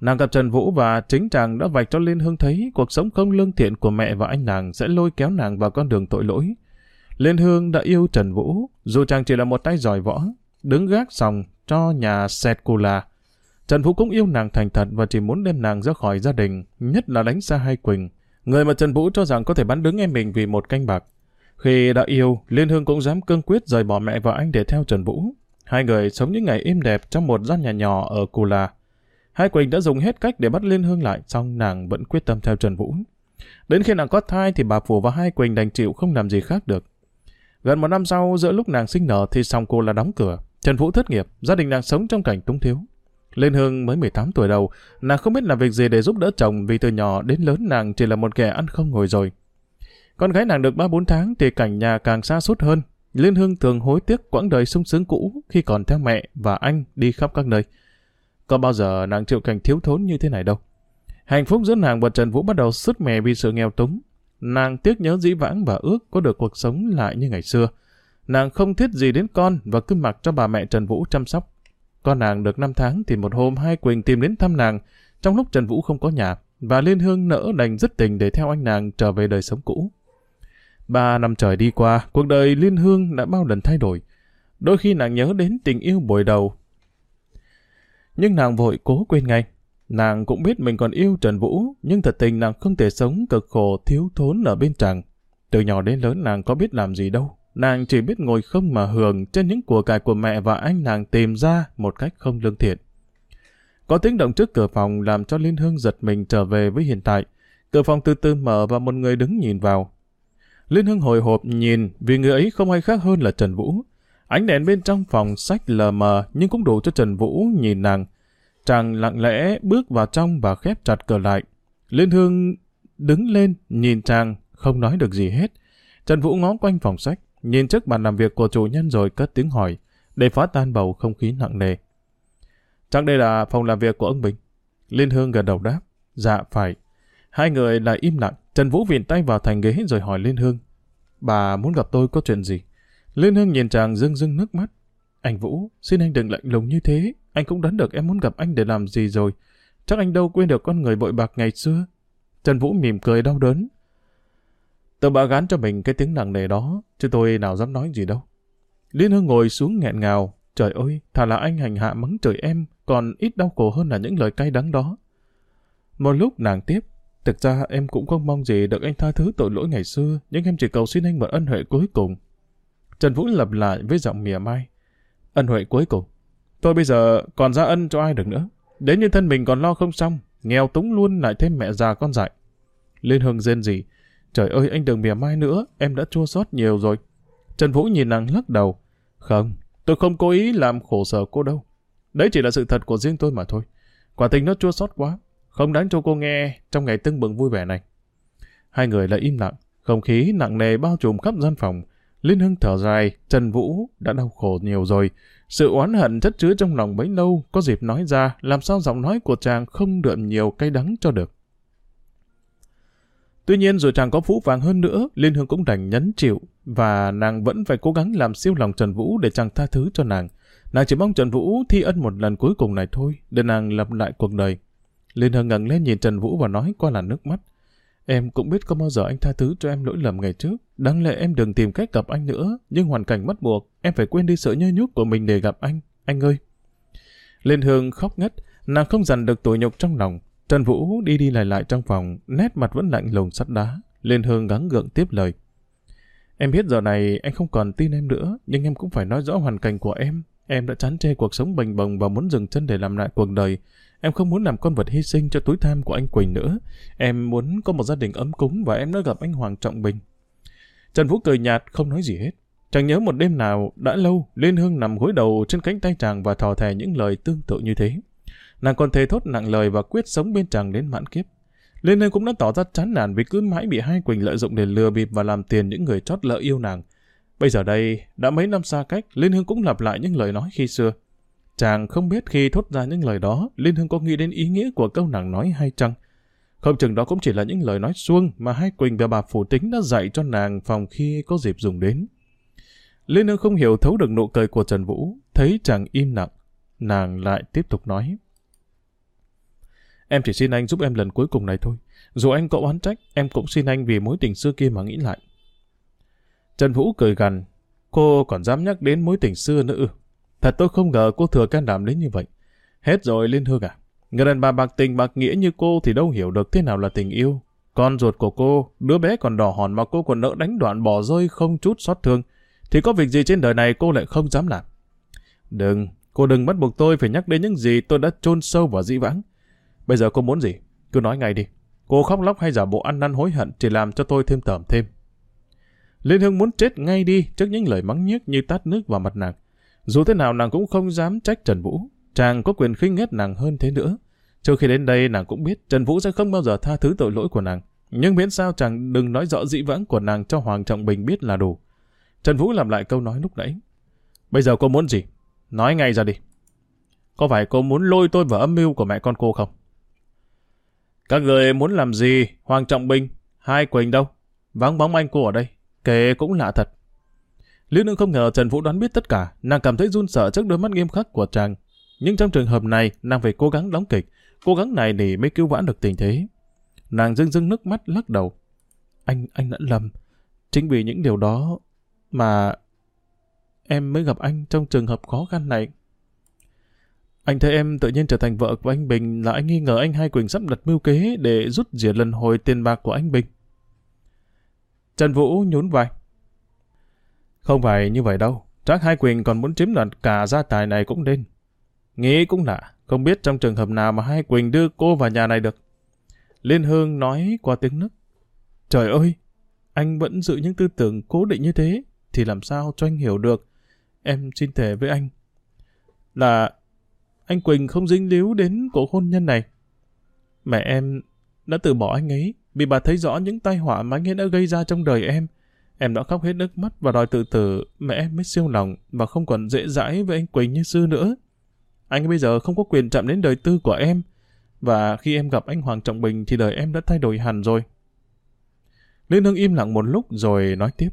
Nàng gặp Trần Vũ và chính chàng đã vạch cho Liên Hương thấy cuộc sống không lương thiện của mẹ và anh nàng sẽ lôi kéo nàng vào con đường tội lỗi. Liên Hương đã yêu Trần Vũ, dù chàng chỉ là một tay giỏi võ, đứng gác sòng cho nhà Sẹt Cù Là. Trần Vũ cũng yêu nàng thành thật và chỉ muốn đem nàng ra khỏi gia đình, nhất là đánh xa hai Quỳnh. Người mà Trần Vũ cho rằng có thể bắn đứng em mình vì một canh bạc. Khi đã yêu, Liên Hương cũng dám cương quyết rời bỏ mẹ và anh để theo Trần Vũ. Hai người sống những ngày im đẹp trong một gian nhà nhỏ ở Cù La. Hai Quỳnh đã dùng hết cách để bắt Liên Hương lại, song nàng vẫn quyết tâm theo Trần Vũ. Đến khi nàng có thai thì bà Phủ và hai Quỳnh đành chịu không làm gì khác được. Gần một năm sau, giữa lúc nàng sinh nở thì xong cô là đóng cửa. Trần Vũ thất nghiệp, gia đình nàng sống trong cảnh túng thiếu. Lên Hương mới 18 tuổi đầu, nàng không biết làm việc gì để giúp đỡ chồng vì từ nhỏ đến lớn nàng chỉ là một kẻ ăn không ngồi rồi. Con gái nàng được 3-4 tháng thì cảnh nhà càng xa suốt hơn. Liên Hương thường hối tiếc quãng đời sung sướng cũ khi còn theo mẹ và anh đi khắp các nơi. Có bao giờ nàng chịu cảnh thiếu thốn như thế này đâu. Hạnh phúc giữa nàng và Trần Vũ bắt đầu sứt mẻ vì sự nghèo túng. Nàng tiếc nhớ dĩ vãng và ước có được cuộc sống lại như ngày xưa. Nàng không thiết gì đến con và cứ mặc cho bà mẹ Trần Vũ chăm sóc. Con nàng được 5 tháng thì một hôm hai Quỳnh tìm đến thăm nàng trong lúc Trần Vũ không có nhà và Liên Hương nỡ đành dứt tình để theo anh nàng trở về đời sống cũ. Ba năm trời đi qua, cuộc đời Liên Hương đã bao lần thay đổi. Đôi khi nàng nhớ đến tình yêu buổi đầu. Nhưng nàng vội cố quên ngay. Nàng cũng biết mình còn yêu Trần Vũ, nhưng thật tình nàng không thể sống cực khổ thiếu thốn ở bên chàng. Từ nhỏ đến lớn nàng có biết làm gì đâu. Nàng chỉ biết ngồi không mà hưởng trên những của cải của mẹ và anh nàng tìm ra một cách không lương thiện. Có tiếng động trước cửa phòng làm cho Liên Hương giật mình trở về với hiện tại. Cửa phòng từ từ mở và một người đứng nhìn vào. Liên Hương hồi hộp nhìn, vì người ấy không ai khác hơn là Trần Vũ. Ánh đèn bên trong phòng sách lờ mờ nhưng cũng đủ cho Trần Vũ nhìn nàng. Chàng lặng lẽ bước vào trong và khép chặt cửa lại. Liên Hương đứng lên, nhìn chàng, không nói được gì hết. Trần Vũ ngó quanh phòng sách nhìn trước bàn làm việc của chủ nhân rồi cất tiếng hỏi để phá tan bầu không khí nặng nề. Chắc đây là phòng làm việc của ông Bình. Liên Hương gần đầu đáp. Dạ phải. Hai người lại im lặng. Trần Vũ viện tay vào thành ghế rồi hỏi Liên Hương. Bà muốn gặp tôi có chuyện gì? Liên Hương nhìn chàng rưng rưng nước mắt. Anh Vũ, xin anh đừng lạnh lùng như thế. Anh cũng đoán được em muốn gặp anh để làm gì rồi. Chắc anh đâu quên được con người bội bạc ngày xưa. Trần Vũ mỉm cười đau đớn. Tôi bà gán cho mình cái tiếng nặng nề đó, chứ tôi nào dám nói gì đâu. Liên Hương ngồi xuống nghẹn ngào. Trời ơi, thà là anh hành hạ mắng trời em, còn ít đau khổ hơn là những lời cay đắng đó. Một lúc nàng tiếp, Thực ra em cũng không mong gì được anh tha thứ tội lỗi ngày xưa, nhưng em chỉ cầu xin anh một ân huệ cuối cùng. Trần Vũ lặp lại với giọng mỉa mai. Ân huệ cuối cùng. Tôi bây giờ còn ra ân cho ai được nữa. Đến như thân mình còn lo không xong, nghèo túng luôn lại thêm mẹ già con dại. Liên Hương rên gì? Trời ơi anh đừng mỉa mai nữa, em đã chua xót nhiều rồi. Trần Vũ nhìn nàng lắc đầu. Không, tôi không cố ý làm khổ sở cô đâu. Đấy chỉ là sự thật của riêng tôi mà thôi. Quả tình nó chua xót quá, không đáng cho cô nghe trong ngày tưng bừng vui vẻ này. Hai người lại im lặng, không khí nặng nề bao trùm khắp gian phòng. Liên Hưng thở dài, Trần Vũ đã đau khổ nhiều rồi. Sự oán hận chất chứa trong lòng bấy lâu, có dịp nói ra, làm sao giọng nói của chàng không đượm nhiều cay đắng cho được. Tuy nhiên rồi chàng có phú vàng hơn nữa, Liên Hương cũng đành nhấn chịu, và nàng vẫn phải cố gắng làm siêu lòng Trần Vũ để chàng tha thứ cho nàng. Nàng chỉ mong Trần Vũ thi ân một lần cuối cùng này thôi, để nàng lập lại cuộc đời. Liên Hương ngẩng lên nhìn Trần Vũ và nói qua là nước mắt. Em cũng biết có bao giờ anh tha thứ cho em lỗi lầm ngày trước. Đáng lẽ em đừng tìm cách gặp anh nữa, nhưng hoàn cảnh bắt buộc, em phải quên đi sự nhơ nhúc của mình để gặp anh, anh ơi. Liên Hương khóc ngất, nàng không dằn được tội nhục trong lòng. Trần Vũ đi đi lại lại trong phòng, nét mặt vẫn lạnh lùng sắt đá. Liên Hương gắng gượng tiếp lời. Em biết giờ này anh không còn tin em nữa, nhưng em cũng phải nói rõ hoàn cảnh của em. Em đã chán chê cuộc sống bình bồng và muốn dừng chân để làm lại cuộc đời. Em không muốn làm con vật hy sinh cho túi tham của anh Quỳnh nữa. Em muốn có một gia đình ấm cúng và em đã gặp anh Hoàng Trọng Bình. Trần Vũ cười nhạt, không nói gì hết. Chẳng nhớ một đêm nào, đã lâu, Liên Hương nằm gối đầu trên cánh tay chàng và thò thè những lời tương tự như thế. Nàng còn thề thốt nặng lời và quyết sống bên chàng đến mãn kiếp. Liên Hương cũng đã tỏ ra chán nản vì cứ mãi bị hai Quỳnh lợi dụng để lừa bịp và làm tiền những người chót lỡ yêu nàng. Bây giờ đây, đã mấy năm xa cách, Liên Hương cũng lặp lại những lời nói khi xưa. Chàng không biết khi thốt ra những lời đó, Liên Hương có nghĩ đến ý nghĩa của câu nàng nói hay chăng? Không chừng đó cũng chỉ là những lời nói suông mà hai Quỳnh và bà Phủ Tính đã dạy cho nàng phòng khi có dịp dùng đến. Liên Hương không hiểu thấu được nụ cười của Trần Vũ, thấy chàng im lặng, nàng lại tiếp tục nói. Em chỉ xin anh giúp em lần cuối cùng này thôi. Dù anh có oán trách, em cũng xin anh vì mối tình xưa kia mà nghĩ lại. Trần Vũ cười gằn, cô còn dám nhắc đến mối tình xưa nữa. Thật tôi không ngờ cô thừa can đảm đến như vậy. Hết rồi Liên Hương à. Người đàn bà bạc tình bạc nghĩa như cô thì đâu hiểu được thế nào là tình yêu. Con ruột của cô, đứa bé còn đỏ hòn mà cô còn nỡ đánh đoạn bỏ rơi không chút xót thương. Thì có việc gì trên đời này cô lại không dám làm. Đừng, cô đừng bắt buộc tôi phải nhắc đến những gì tôi đã chôn sâu vào dĩ vãng. Bây giờ cô muốn gì? Cứ nói ngay đi. Cô khóc lóc hay giả bộ ăn năn hối hận chỉ làm cho tôi thêm tởm thêm. Liên Hương muốn chết ngay đi trước những lời mắng nhiếc như tát nước vào mặt nàng. Dù thế nào nàng cũng không dám trách Trần Vũ. Chàng có quyền khinh ghét nàng hơn thế nữa. Trước khi đến đây nàng cũng biết Trần Vũ sẽ không bao giờ tha thứ tội lỗi của nàng. Nhưng miễn sao chàng đừng nói rõ dĩ vãng của nàng cho Hoàng Trọng Bình biết là đủ. Trần Vũ làm lại câu nói lúc nãy. Bây giờ cô muốn gì? Nói ngay ra đi. Có phải cô muốn lôi tôi vào âm mưu của mẹ con cô không? Các người muốn làm gì? Hoàng Trọng Bình, hai Quỳnh đâu? Vắng bóng anh cô ở đây. Kể cũng lạ thật. Liễu Nương không ngờ Trần Vũ đoán biết tất cả, nàng cảm thấy run sợ trước đôi mắt nghiêm khắc của chàng. Nhưng trong trường hợp này, nàng phải cố gắng đóng kịch, cố gắng này để mới cứu vãn được tình thế. Nàng dưng dưng nước mắt lắc đầu. Anh, anh đã lầm. Chính vì những điều đó mà em mới gặp anh trong trường hợp khó khăn này. Anh thấy em tự nhiên trở thành vợ của anh Bình là anh nghi ngờ anh Hai Quỳnh sắp đặt mưu kế để rút rỉa lần hồi tiền bạc của anh Bình. Trần Vũ nhún vai. Không phải như vậy đâu. Chắc Hai Quỳnh còn muốn chiếm đoạt cả gia tài này cũng nên. Nghĩ cũng lạ. Không biết trong trường hợp nào mà Hai Quỳnh đưa cô vào nhà này được. Liên Hương nói qua tiếng nức. Trời ơi! Anh vẫn giữ những tư tưởng cố định như thế. Thì làm sao cho anh hiểu được. Em xin thề với anh. Là anh Quỳnh không dính líu đến cuộc hôn nhân này. Mẹ em đã từ bỏ anh ấy vì bà thấy rõ những tai họa mà anh ấy đã gây ra trong đời em. Em đã khóc hết nước mắt và đòi tự tử, mẹ em mới siêu lòng và không còn dễ dãi với anh Quỳnh như xưa nữa. Anh bây giờ không có quyền chạm đến đời tư của em. Và khi em gặp anh Hoàng Trọng Bình thì đời em đã thay đổi hẳn rồi. Liên Hương im lặng một lúc rồi nói tiếp.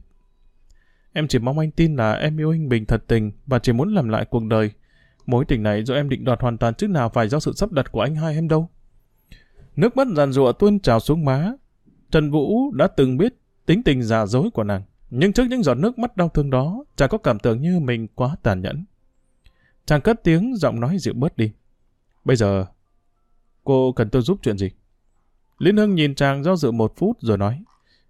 Em chỉ mong anh tin là em yêu anh Bình thật tình và chỉ muốn làm lại cuộc đời. Mối tình này do em định đoạt hoàn toàn chứ nào phải do sự sắp đặt của anh hai em đâu. Nước mắt giàn rụa tuôn trào xuống má. Trần Vũ đã từng biết tính tình giả dối của nàng. Nhưng trước những giọt nước mắt đau thương đó, chàng có cảm tưởng như mình quá tàn nhẫn. Chàng cất tiếng giọng nói dịu bớt đi. Bây giờ, cô cần tôi giúp chuyện gì? Liên Hưng nhìn chàng do dự một phút rồi nói.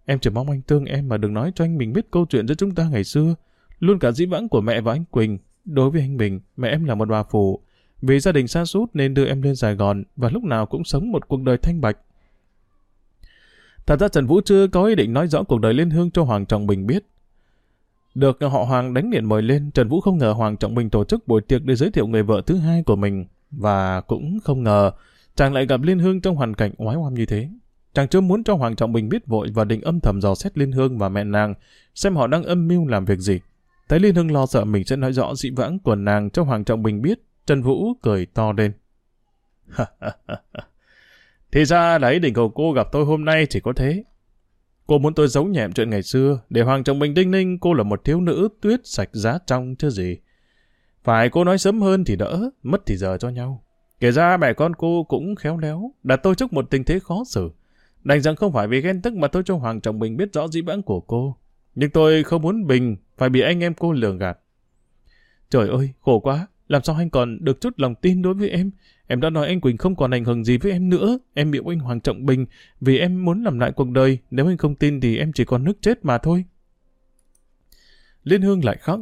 Em chỉ mong anh thương em mà đừng nói cho anh mình biết câu chuyện giữa chúng ta ngày xưa. Luôn cả dĩ vãng của mẹ và anh Quỳnh. Đối với anh Bình, mẹ em là một bà phụ. Vì gia đình xa sút nên đưa em lên Sài Gòn và lúc nào cũng sống một cuộc đời thanh bạch. Thật ra Trần Vũ chưa có ý định nói rõ cuộc đời Liên Hương cho Hoàng Trọng Bình biết. Được họ Hoàng đánh điện mời lên, Trần Vũ không ngờ Hoàng Trọng Bình tổ chức buổi tiệc để giới thiệu người vợ thứ hai của mình. Và cũng không ngờ chàng lại gặp Liên Hương trong hoàn cảnh oái oăm như thế. Chàng chưa muốn cho Hoàng Trọng Bình biết vội và định âm thầm dò xét Liên Hương và mẹ nàng, xem họ đang âm mưu làm việc gì. Thấy Liên hưng lo sợ mình sẽ nói rõ dị vãng của nàng cho Hoàng Trọng Bình biết, Trần Vũ cười to lên. *laughs* Thì ra là ý định của cô gặp tôi hôm nay chỉ có thế. Cô muốn tôi giấu nhẹm chuyện ngày xưa, để Hoàng Trọng Bình đinh ninh cô là một thiếu nữ tuyết sạch giá trong chứ gì. Phải cô nói sớm hơn thì đỡ, mất thì giờ cho nhau. Kể ra mẹ con cô cũng khéo léo, đặt tôi trước một tình thế khó xử. Đành rằng không phải vì ghen tức mà tôi cho Hoàng Trọng Bình biết rõ dĩ vãng của cô. Nhưng tôi không muốn Bình phải bị anh em cô lừa gạt. Trời ơi, khổ quá, làm sao anh còn được chút lòng tin đối với em? Em đã nói anh Quỳnh không còn ảnh hưởng gì với em nữa. Em bị anh Hoàng Trọng Bình vì em muốn làm lại cuộc đời. Nếu anh không tin thì em chỉ còn nước chết mà thôi. Liên Hương lại khóc.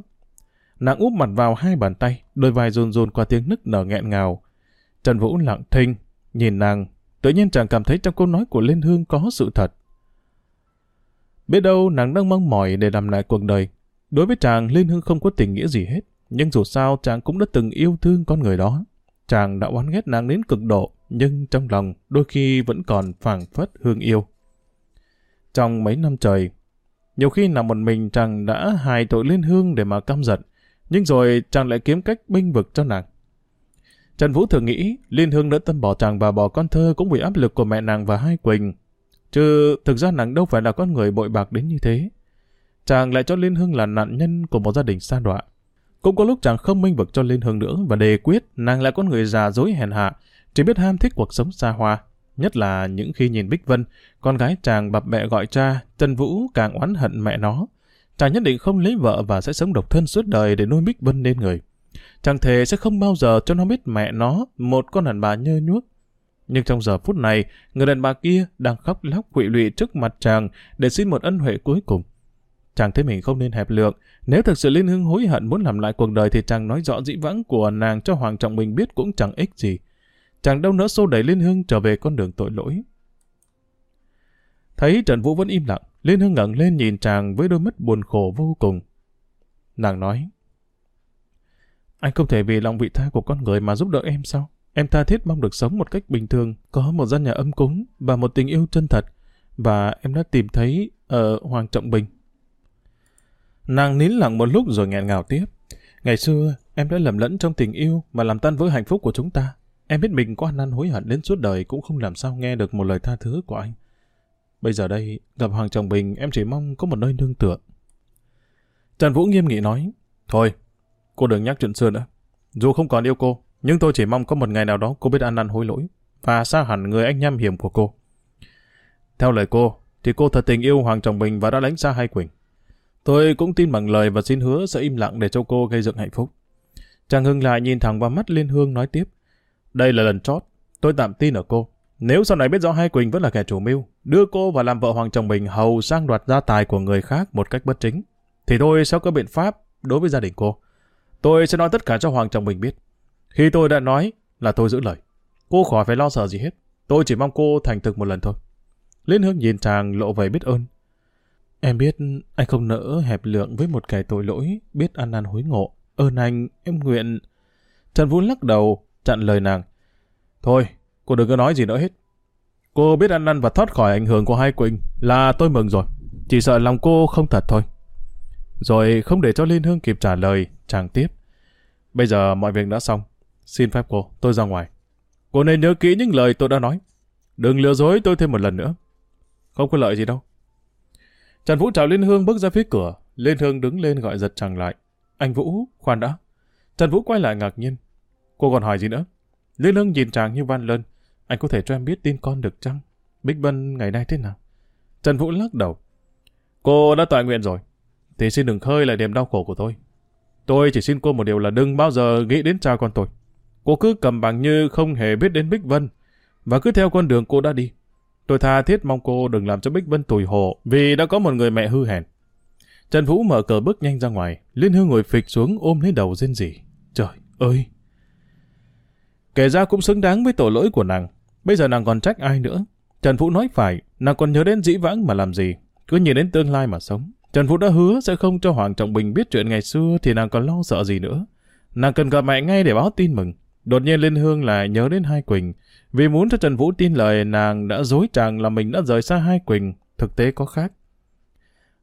Nàng úp mặt vào hai bàn tay, đôi vai run run qua tiếng nức nở nghẹn ngào. Trần Vũ lặng thinh, nhìn nàng. Tự nhiên chàng cảm thấy trong câu nói của Liên Hương có sự thật. Biết đâu nàng đang mong mỏi để làm lại cuộc đời. Đối với chàng, Liên Hương không có tình nghĩa gì hết. Nhưng dù sao chàng cũng đã từng yêu thương con người đó. Chàng đã oán ghét nàng đến cực độ, nhưng trong lòng đôi khi vẫn còn phảng phất hương yêu. Trong mấy năm trời, nhiều khi nằm một mình chàng đã hài tội liên hương để mà căm giận, nhưng rồi chàng lại kiếm cách binh vực cho nàng. Trần Vũ thường nghĩ Liên Hương đã tâm bỏ chàng và bỏ con thơ cũng vì áp lực của mẹ nàng và hai Quỳnh. Chứ thực ra nàng đâu phải là con người bội bạc đến như thế. Chàng lại cho Liên Hương là nạn nhân của một gia đình xa đọa. Cũng có lúc chàng không minh vực cho Liên Hương nữa và đề quyết nàng là con người già dối hèn hạ, chỉ biết ham thích cuộc sống xa hoa. Nhất là những khi nhìn Bích Vân, con gái chàng bập mẹ gọi cha, Trần Vũ càng oán hận mẹ nó. Chàng nhất định không lấy vợ và sẽ sống độc thân suốt đời để nuôi Bích Vân lên người. Chàng thề sẽ không bao giờ cho nó biết mẹ nó, một con đàn bà nhơ nhuốc. Nhưng trong giờ phút này, người đàn bà kia đang khóc lóc quỵ lụy trước mặt chàng để xin một ân huệ cuối cùng. Chàng thấy mình không nên hẹp lượng. Nếu thực sự Liên Hương hối hận muốn làm lại cuộc đời thì chàng nói rõ dĩ vãng của nàng cho Hoàng Trọng Bình biết cũng chẳng ích gì. Chàng đâu nỡ xô đẩy Liên Hương trở về con đường tội lỗi. Thấy Trần Vũ vẫn im lặng, Liên Hương ngẩng lên nhìn chàng với đôi mắt buồn khổ vô cùng. Nàng nói, Anh không thể vì lòng vị tha của con người mà giúp đỡ em sao? Em tha thiết mong được sống một cách bình thường, có một gian nhà âm cúng và một tình yêu chân thật. Và em đã tìm thấy ở Hoàng Trọng Bình. Nàng nín lặng một lúc rồi nghẹn ngào tiếp. Ngày xưa, em đã lầm lẫn trong tình yêu mà làm tan vỡ hạnh phúc của chúng ta. Em biết mình có ăn năn hối hận đến suốt đời cũng không làm sao nghe được một lời tha thứ của anh. Bây giờ đây, gặp Hoàng Trọng Bình em chỉ mong có một nơi nương tựa. Trần Vũ nghiêm nghị nói, Thôi, cô đừng nhắc chuyện xưa nữa. Dù không còn yêu cô, nhưng tôi chỉ mong có một ngày nào đó cô biết ăn năn hối lỗi và xa hẳn người anh nham hiểm của cô. Theo lời cô, thì cô thật tình yêu Hoàng Trọng Bình và đã đánh xa hai Quỳnh. Tôi cũng tin bằng lời và xin hứa sẽ im lặng để cho cô gây dựng hạnh phúc. Chàng Hưng lại nhìn thẳng vào mắt Liên Hương nói tiếp. Đây là lần chót, tôi tạm tin ở cô. Nếu sau này biết rõ hai Quỳnh vẫn là kẻ chủ mưu, đưa cô và làm vợ Hoàng chồng Bình hầu sang đoạt gia tài của người khác một cách bất chính, thì tôi sẽ có biện pháp đối với gia đình cô. Tôi sẽ nói tất cả cho Hoàng chồng Bình biết. Khi tôi đã nói là tôi giữ lời. Cô khỏi phải lo sợ gì hết. Tôi chỉ mong cô thành thực một lần thôi. Liên Hương nhìn chàng lộ vẻ biết ơn. Em biết anh không nỡ hẹp lượng với một kẻ tội lỗi, biết ăn năn hối ngộ. Ơn anh, em nguyện... Trần Vũ lắc đầu, chặn lời nàng. Thôi, cô đừng có nói gì nữa hết. Cô biết ăn năn và thoát khỏi ảnh hưởng của hai Quỳnh là tôi mừng rồi. Chỉ sợ lòng cô không thật thôi. Rồi không để cho Liên Hương kịp trả lời, chàng tiếp. Bây giờ mọi việc đã xong. Xin phép cô, tôi ra ngoài. Cô nên nhớ kỹ những lời tôi đã nói. Đừng lừa dối tôi thêm một lần nữa. Không có lợi gì đâu. Trần Vũ chào Liên Hương bước ra phía cửa. Liên Hương đứng lên gọi giật chàng lại. Anh Vũ, khoan đã. Trần Vũ quay lại ngạc nhiên. Cô còn hỏi gì nữa? Liên Hương nhìn chàng như van lơn. Anh có thể cho em biết tin con được chăng? Bích Vân ngày nay thế nào? Trần Vũ lắc đầu. Cô đã tọa nguyện rồi. Thì xin đừng khơi lại niềm đau khổ của tôi. Tôi chỉ xin cô một điều là đừng bao giờ nghĩ đến cha con tôi. Cô cứ cầm bằng như không hề biết đến Bích Vân. Và cứ theo con đường cô đã đi. Tôi tha thiết mong cô đừng làm cho Bích Vân tủi hổ vì đã có một người mẹ hư hèn. Trần Vũ mở cờ bước nhanh ra ngoài. Liên Hương ngồi phịch xuống ôm lấy đầu rên rỉ. Trời ơi! Kể ra cũng xứng đáng với tội lỗi của nàng. Bây giờ nàng còn trách ai nữa? Trần Vũ nói phải, nàng còn nhớ đến dĩ vãng mà làm gì. Cứ nhìn đến tương lai mà sống. Trần Vũ đã hứa sẽ không cho Hoàng Trọng Bình biết chuyện ngày xưa thì nàng còn lo sợ gì nữa. Nàng cần gặp mẹ ngay để báo tin mừng. Đột nhiên Liên Hương lại nhớ đến Hai Quỳnh. Vì muốn cho Trần Vũ tin lời nàng đã dối chàng là mình đã rời xa Hai Quỳnh. Thực tế có khác.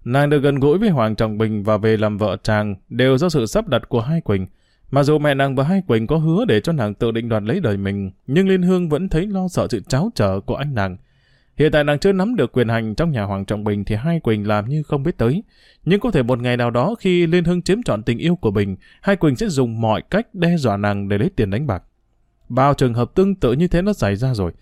Nàng được gần gũi với Hoàng Trọng Bình và về làm vợ chàng đều do sự sắp đặt của Hai Quỳnh. Mà dù mẹ nàng và Hai Quỳnh có hứa để cho nàng tự định đoạt lấy đời mình, nhưng Liên Hương vẫn thấy lo sợ sự cháo trở của anh nàng. Hiện tại nàng chưa nắm được quyền hành trong nhà Hoàng Trọng Bình thì Hai Quỳnh làm như không biết tới. Nhưng có thể một ngày nào đó khi Liên hưng chiếm trọn tình yêu của Bình, Hai Quỳnh sẽ dùng mọi cách đe dọa nàng để lấy tiền đánh bạc. Bao trường hợp tương tự như thế nó xảy ra rồi.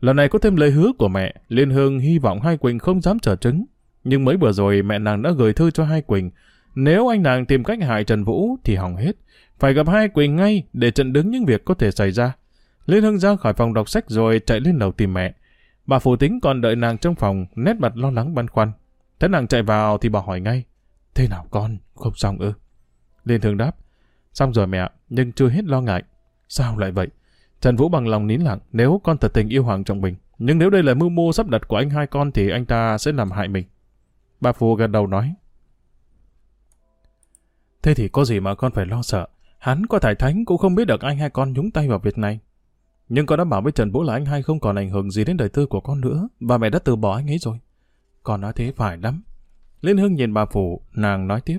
Lần này có thêm lời hứa của mẹ, Liên Hương hy vọng Hai Quỳnh không dám trở trứng. Nhưng mới vừa rồi mẹ nàng đã gửi thư cho Hai Quỳnh. Nếu anh nàng tìm cách hại Trần Vũ thì hỏng hết. Phải gặp Hai Quỳnh ngay để trận đứng những việc có thể xảy ra. Liên Hương ra khỏi phòng đọc sách rồi chạy lên lầu tìm mẹ. Bà phụ tính còn đợi nàng trong phòng, nét mặt lo lắng băn khoăn. Thấy nàng chạy vào thì bà hỏi ngay. Thế nào con? Không xong ư? Liên thường đáp. Xong rồi mẹ, nhưng chưa hết lo ngại. Sao lại vậy? Trần Vũ bằng lòng nín lặng nếu con thật tình yêu Hoàng Trọng Bình. Nhưng nếu đây là mưu mô sắp đặt của anh hai con thì anh ta sẽ làm hại mình. Bà Phù gật đầu nói. Thế thì có gì mà con phải lo sợ. Hắn có thải thánh cũng không biết được anh hai con nhúng tay vào việc này. Nhưng con đã bảo với Trần Vũ là anh hai không còn ảnh hưởng gì đến đời tư của con nữa. và mẹ đã từ bỏ anh ấy rồi. Con nói thế phải lắm. Liên Hương nhìn bà Phủ, nàng nói tiếp.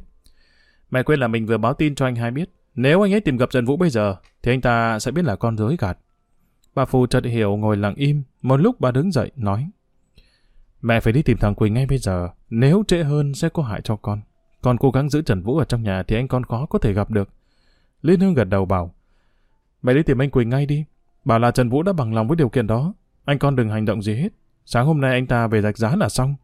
Mẹ quên là mình vừa báo tin cho anh hai biết. Nếu anh ấy tìm gặp Trần Vũ bây giờ, thì anh ta sẽ biết là con dối gạt. Bà Phù chợt hiểu ngồi lặng im, một lúc bà đứng dậy, nói. Mẹ phải đi tìm thằng Quỳnh ngay bây giờ, nếu trễ hơn sẽ có hại cho con. Con cố gắng giữ Trần Vũ ở trong nhà thì anh con khó có thể gặp được. Liên Hương gật đầu bảo. Mẹ đi tìm anh Quỳnh ngay đi. Bảo là Trần Vũ đã bằng lòng với điều kiện đó. Anh con đừng hành động gì hết. Sáng hôm nay anh ta về rạch giá là xong.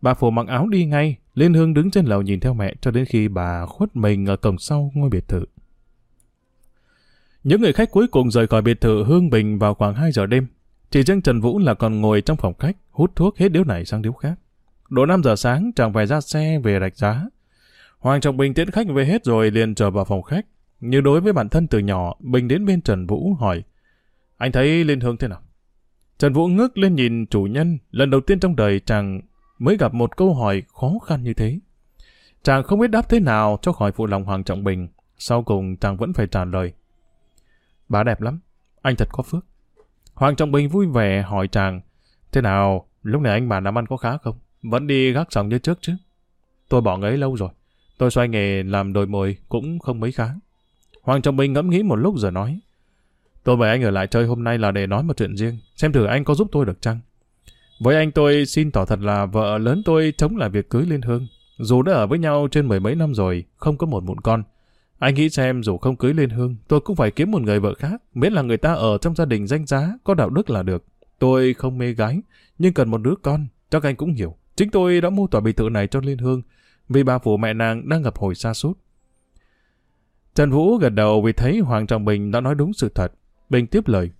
Bà phủ mặc áo đi ngay, Liên Hương đứng trên lầu nhìn theo mẹ cho đến khi bà khuất mình ở cổng sau ngôi biệt thự. Những người khách cuối cùng rời khỏi biệt thự Hương Bình vào khoảng 2 giờ đêm. Chỉ riêng Trần Vũ là còn ngồi trong phòng khách, hút thuốc hết điếu này sang điếu khác. Độ 5 giờ sáng, chàng phải ra xe về rạch giá. Hoàng Trọng Bình tiễn khách về hết rồi liền trở vào phòng khách. Như đối với bản thân từ nhỏ, Bình đến bên Trần Vũ hỏi, anh thấy Liên Hương thế nào? Trần Vũ ngước lên nhìn chủ nhân, lần đầu tiên trong đời chàng mới gặp một câu hỏi khó khăn như thế. Chàng không biết đáp thế nào cho khỏi phụ lòng Hoàng Trọng Bình, sau cùng chàng vẫn phải trả lời. Bà đẹp lắm, anh thật có phước. Hoàng Trọng Bình vui vẻ hỏi chàng, thế nào, lúc này anh bà làm ăn có khá không? Vẫn đi gác sòng như trước chứ? Tôi bỏ ngấy lâu rồi, tôi xoay nghề làm đồi mồi cũng không mấy khá. Hoàng Trọng Bình ngẫm nghĩ một lúc rồi nói, tôi mời anh ở lại chơi hôm nay là để nói một chuyện riêng, xem thử anh có giúp tôi được chăng? Với anh tôi xin tỏ thật là vợ lớn tôi chống lại việc cưới Liên Hương. Dù đã ở với nhau trên mười mấy năm rồi, không có một mụn con. Anh nghĩ xem dù không cưới Liên Hương, tôi cũng phải kiếm một người vợ khác, miễn là người ta ở trong gia đình danh giá, có đạo đức là được. Tôi không mê gái, nhưng cần một đứa con, chắc anh cũng hiểu. Chính tôi đã mua tòa biệt thự này cho Liên Hương, vì bà phụ mẹ nàng đang gặp hồi xa suốt. Trần Vũ gật đầu vì thấy Hoàng Trọng Bình đã nói đúng sự thật. Bình tiếp lời.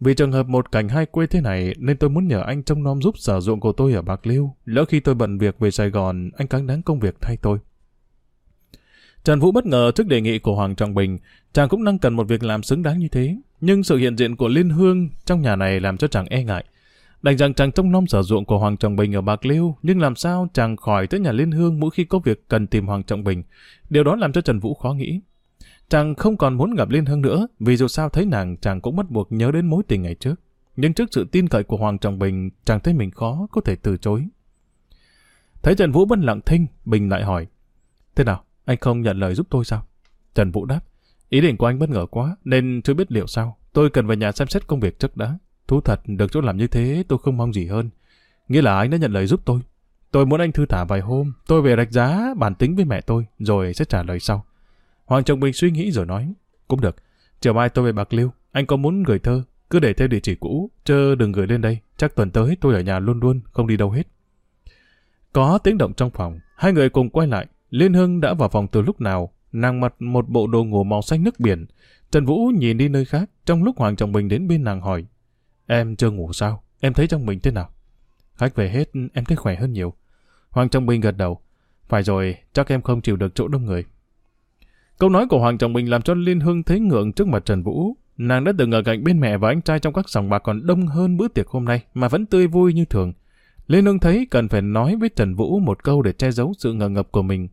Vì trường hợp một cảnh hai quê thế này nên tôi muốn nhờ anh trông nom giúp sở dụng của tôi ở Bạc Liêu. Lỡ khi tôi bận việc về Sài Gòn, anh cáng đáng công việc thay tôi. Trần Vũ bất ngờ trước đề nghị của Hoàng Trọng Bình, chàng cũng đang cần một việc làm xứng đáng như thế. Nhưng sự hiện diện của Liên Hương trong nhà này làm cho chàng e ngại. Đành rằng chàng trông nom sở dụng của Hoàng Trọng Bình ở Bạc Liêu, nhưng làm sao chàng khỏi tới nhà Liên Hương mỗi khi có việc cần tìm Hoàng Trọng Bình. Điều đó làm cho Trần Vũ khó nghĩ. Chàng không còn muốn gặp Liên Hương nữa, vì dù sao thấy nàng chàng cũng bắt buộc nhớ đến mối tình ngày trước. Nhưng trước sự tin cậy của Hoàng Trọng Bình, chàng thấy mình khó có thể từ chối. Thấy Trần Vũ bất lặng thinh, Bình lại hỏi. Thế nào, anh không nhận lời giúp tôi sao? Trần Vũ đáp. Ý định của anh bất ngờ quá, nên chưa biết liệu sao. Tôi cần về nhà xem xét công việc trước đã. Thú thật, được chỗ làm như thế tôi không mong gì hơn. Nghĩa là anh đã nhận lời giúp tôi. Tôi muốn anh thư thả vài hôm, tôi về rạch giá bản tính với mẹ tôi, rồi sẽ trả lời sau. Hoàng Trọng Bình suy nghĩ rồi nói, cũng được, chiều mai tôi về Bạc Liêu, anh có muốn gửi thơ, cứ để theo địa chỉ cũ, chớ đừng gửi lên đây, chắc tuần tới tôi ở nhà luôn luôn, không đi đâu hết. Có tiếng động trong phòng, hai người cùng quay lại, Liên Hưng đã vào phòng từ lúc nào, nàng mặc một bộ đồ ngủ màu xanh nước biển. Trần Vũ nhìn đi nơi khác, trong lúc Hoàng Trọng Bình đến bên nàng hỏi, em chưa ngủ sao, em thấy trong mình thế nào? Khách về hết, em thấy khỏe hơn nhiều. Hoàng Trọng Bình gật đầu, phải rồi, chắc em không chịu được chỗ đông người. Câu nói của Hoàng Trọng Bình làm cho Liên Hương thấy ngượng trước mặt Trần Vũ. Nàng đã từng ở cạnh bên mẹ và anh trai trong các sòng bạc còn đông hơn bữa tiệc hôm nay mà vẫn tươi vui như thường. Liên Hương thấy cần phải nói với Trần Vũ một câu để che giấu sự ngờ ngập của mình.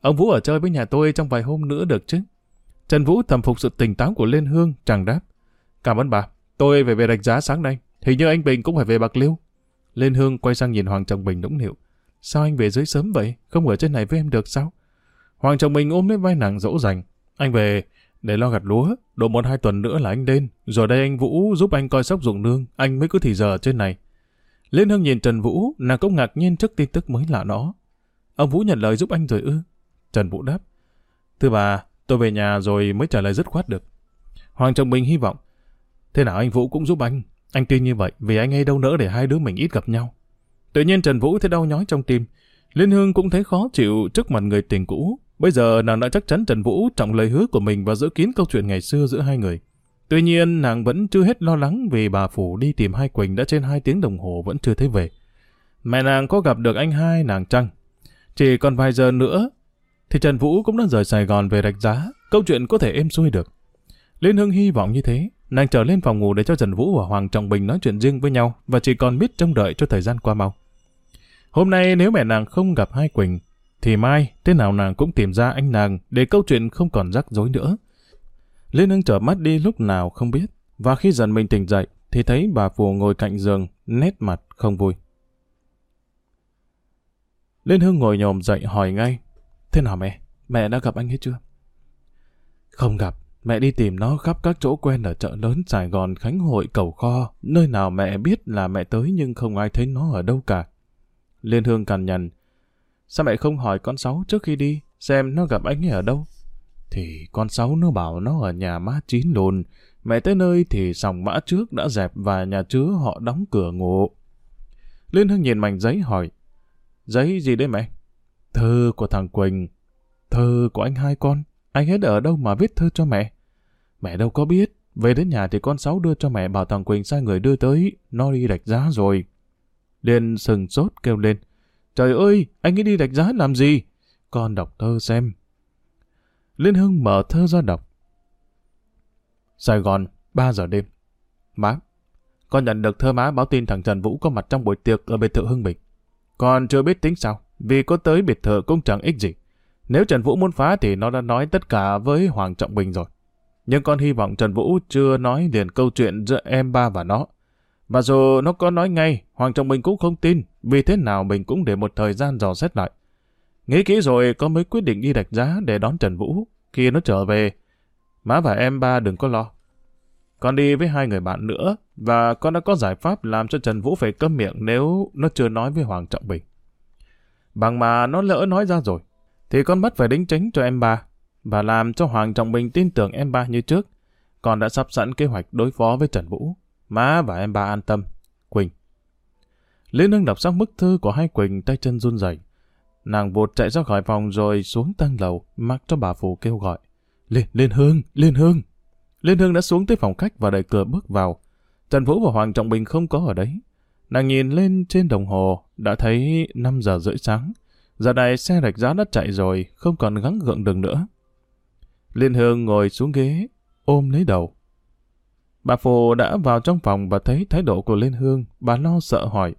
Ông Vũ ở chơi với nhà tôi trong vài hôm nữa được chứ? Trần Vũ thầm phục sự tỉnh táo của Liên Hương, chàng đáp. Cảm ơn bà, tôi phải về đánh giá sáng nay. Hình như anh Bình cũng phải về Bạc Liêu. Liên Hương quay sang nhìn Hoàng Trọng Bình nũng nịu. Sao anh về dưới sớm vậy? Không ở trên này với em được sao? Hoàng chồng mình ôm lấy vai nàng dỗ dành. Anh về để lo gặt lúa, độ một hai tuần nữa là anh đến. Rồi đây anh Vũ giúp anh coi sóc ruộng nương, anh mới cứ thì giờ trên này. Liên Hương nhìn Trần Vũ, nàng cũng ngạc nhiên trước tin tức mới lạ đó. Ông Vũ nhận lời giúp anh rồi ư? Trần Vũ đáp. Thưa bà, tôi về nhà rồi mới trả lời dứt khoát được. Hoàng chồng mình hy vọng. Thế nào anh Vũ cũng giúp anh. Anh tin như vậy vì anh ấy đâu nỡ để hai đứa mình ít gặp nhau. Tự nhiên Trần Vũ thấy đau nhói trong tim. Liên Hương cũng thấy khó chịu trước mặt người tình cũ. Bây giờ nàng đã chắc chắn Trần Vũ trọng lời hứa của mình và giữ kín câu chuyện ngày xưa giữa hai người. Tuy nhiên nàng vẫn chưa hết lo lắng vì bà Phủ đi tìm hai Quỳnh đã trên hai tiếng đồng hồ vẫn chưa thấy về. Mẹ nàng có gặp được anh hai nàng chăng? Chỉ còn vài giờ nữa thì Trần Vũ cũng đã rời Sài Gòn về rạch giá, câu chuyện có thể êm xuôi được. Liên Hương hy vọng như thế, nàng trở lên phòng ngủ để cho Trần Vũ và Hoàng Trọng Bình nói chuyện riêng với nhau và chỉ còn biết trông đợi cho thời gian qua mau. Hôm nay nếu mẹ nàng không gặp hai Quỳnh, thì mai, thế nào nàng cũng tìm ra anh nàng để câu chuyện không còn rắc rối nữa. Liên Hưng trở mắt đi lúc nào không biết, và khi dần mình tỉnh dậy, thì thấy bà Phù ngồi cạnh giường, nét mặt không vui. Liên hương ngồi nhòm dậy hỏi ngay, thế nào mẹ, mẹ đã gặp anh hết chưa? Không gặp, mẹ đi tìm nó khắp các chỗ quen ở chợ lớn Sài Gòn, Khánh Hội, Cầu Kho, nơi nào mẹ biết là mẹ tới nhưng không ai thấy nó ở đâu cả. Liên Hương cằn nhằn, sao mẹ không hỏi con Sáu trước khi đi, xem nó gặp anh ấy ở đâu? Thì con Sáu nó bảo nó ở nhà má chín lồn, mẹ tới nơi thì sòng mã trước đã dẹp và nhà chứa họ đóng cửa ngủ. Liên Hương nhìn mảnh giấy hỏi, giấy gì đấy mẹ? Thơ của thằng Quỳnh, thơ của anh hai con, anh hết ở đâu mà viết thơ cho mẹ? Mẹ đâu có biết, về đến nhà thì con Sáu đưa cho mẹ bảo thằng Quỳnh sai người đưa tới, nó đi đạch giá rồi. Liên sừng sốt kêu lên, trời ơi, anh ấy đi đạch giá làm gì? Con đọc thơ xem. Liên Hưng mở thơ ra đọc. Sài Gòn, 3 giờ đêm. Má, con nhận được thơ má báo tin thằng Trần Vũ có mặt trong buổi tiệc ở biệt thự Hưng Bình. Con chưa biết tính sao, vì có tới biệt thự cũng chẳng ích gì. Nếu Trần Vũ muốn phá thì nó đã nói tất cả với Hoàng Trọng Bình rồi. Nhưng con hy vọng Trần Vũ chưa nói liền câu chuyện giữa em ba và nó. Và dù nó có nói ngay, Hoàng Trọng Bình cũng không tin, vì thế nào mình cũng để một thời gian dò xét lại. Nghĩ kỹ rồi có mới quyết định đi đạch giá để đón Trần Vũ. Khi nó trở về, má và em ba đừng có lo. Con đi với hai người bạn nữa, và con đã có giải pháp làm cho Trần Vũ phải câm miệng nếu nó chưa nói với Hoàng Trọng Bình. Bằng mà nó lỡ nói ra rồi, thì con mất phải đính chính cho em ba, và làm cho Hoàng Trọng Bình tin tưởng em ba như trước. Con đã sắp sẵn kế hoạch đối phó với Trần Vũ. Má và em ba an tâm. Quỳnh. Liên Hưng đọc xong bức thư của hai Quỳnh tay chân run rẩy. Nàng vụt chạy ra khỏi phòng rồi xuống tăng lầu, mặc cho bà Phù kêu gọi. Liên, Liên Hương, Liên Hương. Liên Hương đã xuống tới phòng khách và đẩy cửa bước vào. Trần Vũ và Hoàng Trọng Bình không có ở đấy. Nàng nhìn lên trên đồng hồ, đã thấy 5 giờ rưỡi sáng. Giờ này xe rạch giá đã chạy rồi, không còn gắng gượng được nữa. Liên Hương ngồi xuống ghế, ôm lấy đầu. Bà Phù đã vào trong phòng và thấy thái độ của Liên Hương, bà lo sợ hỏi.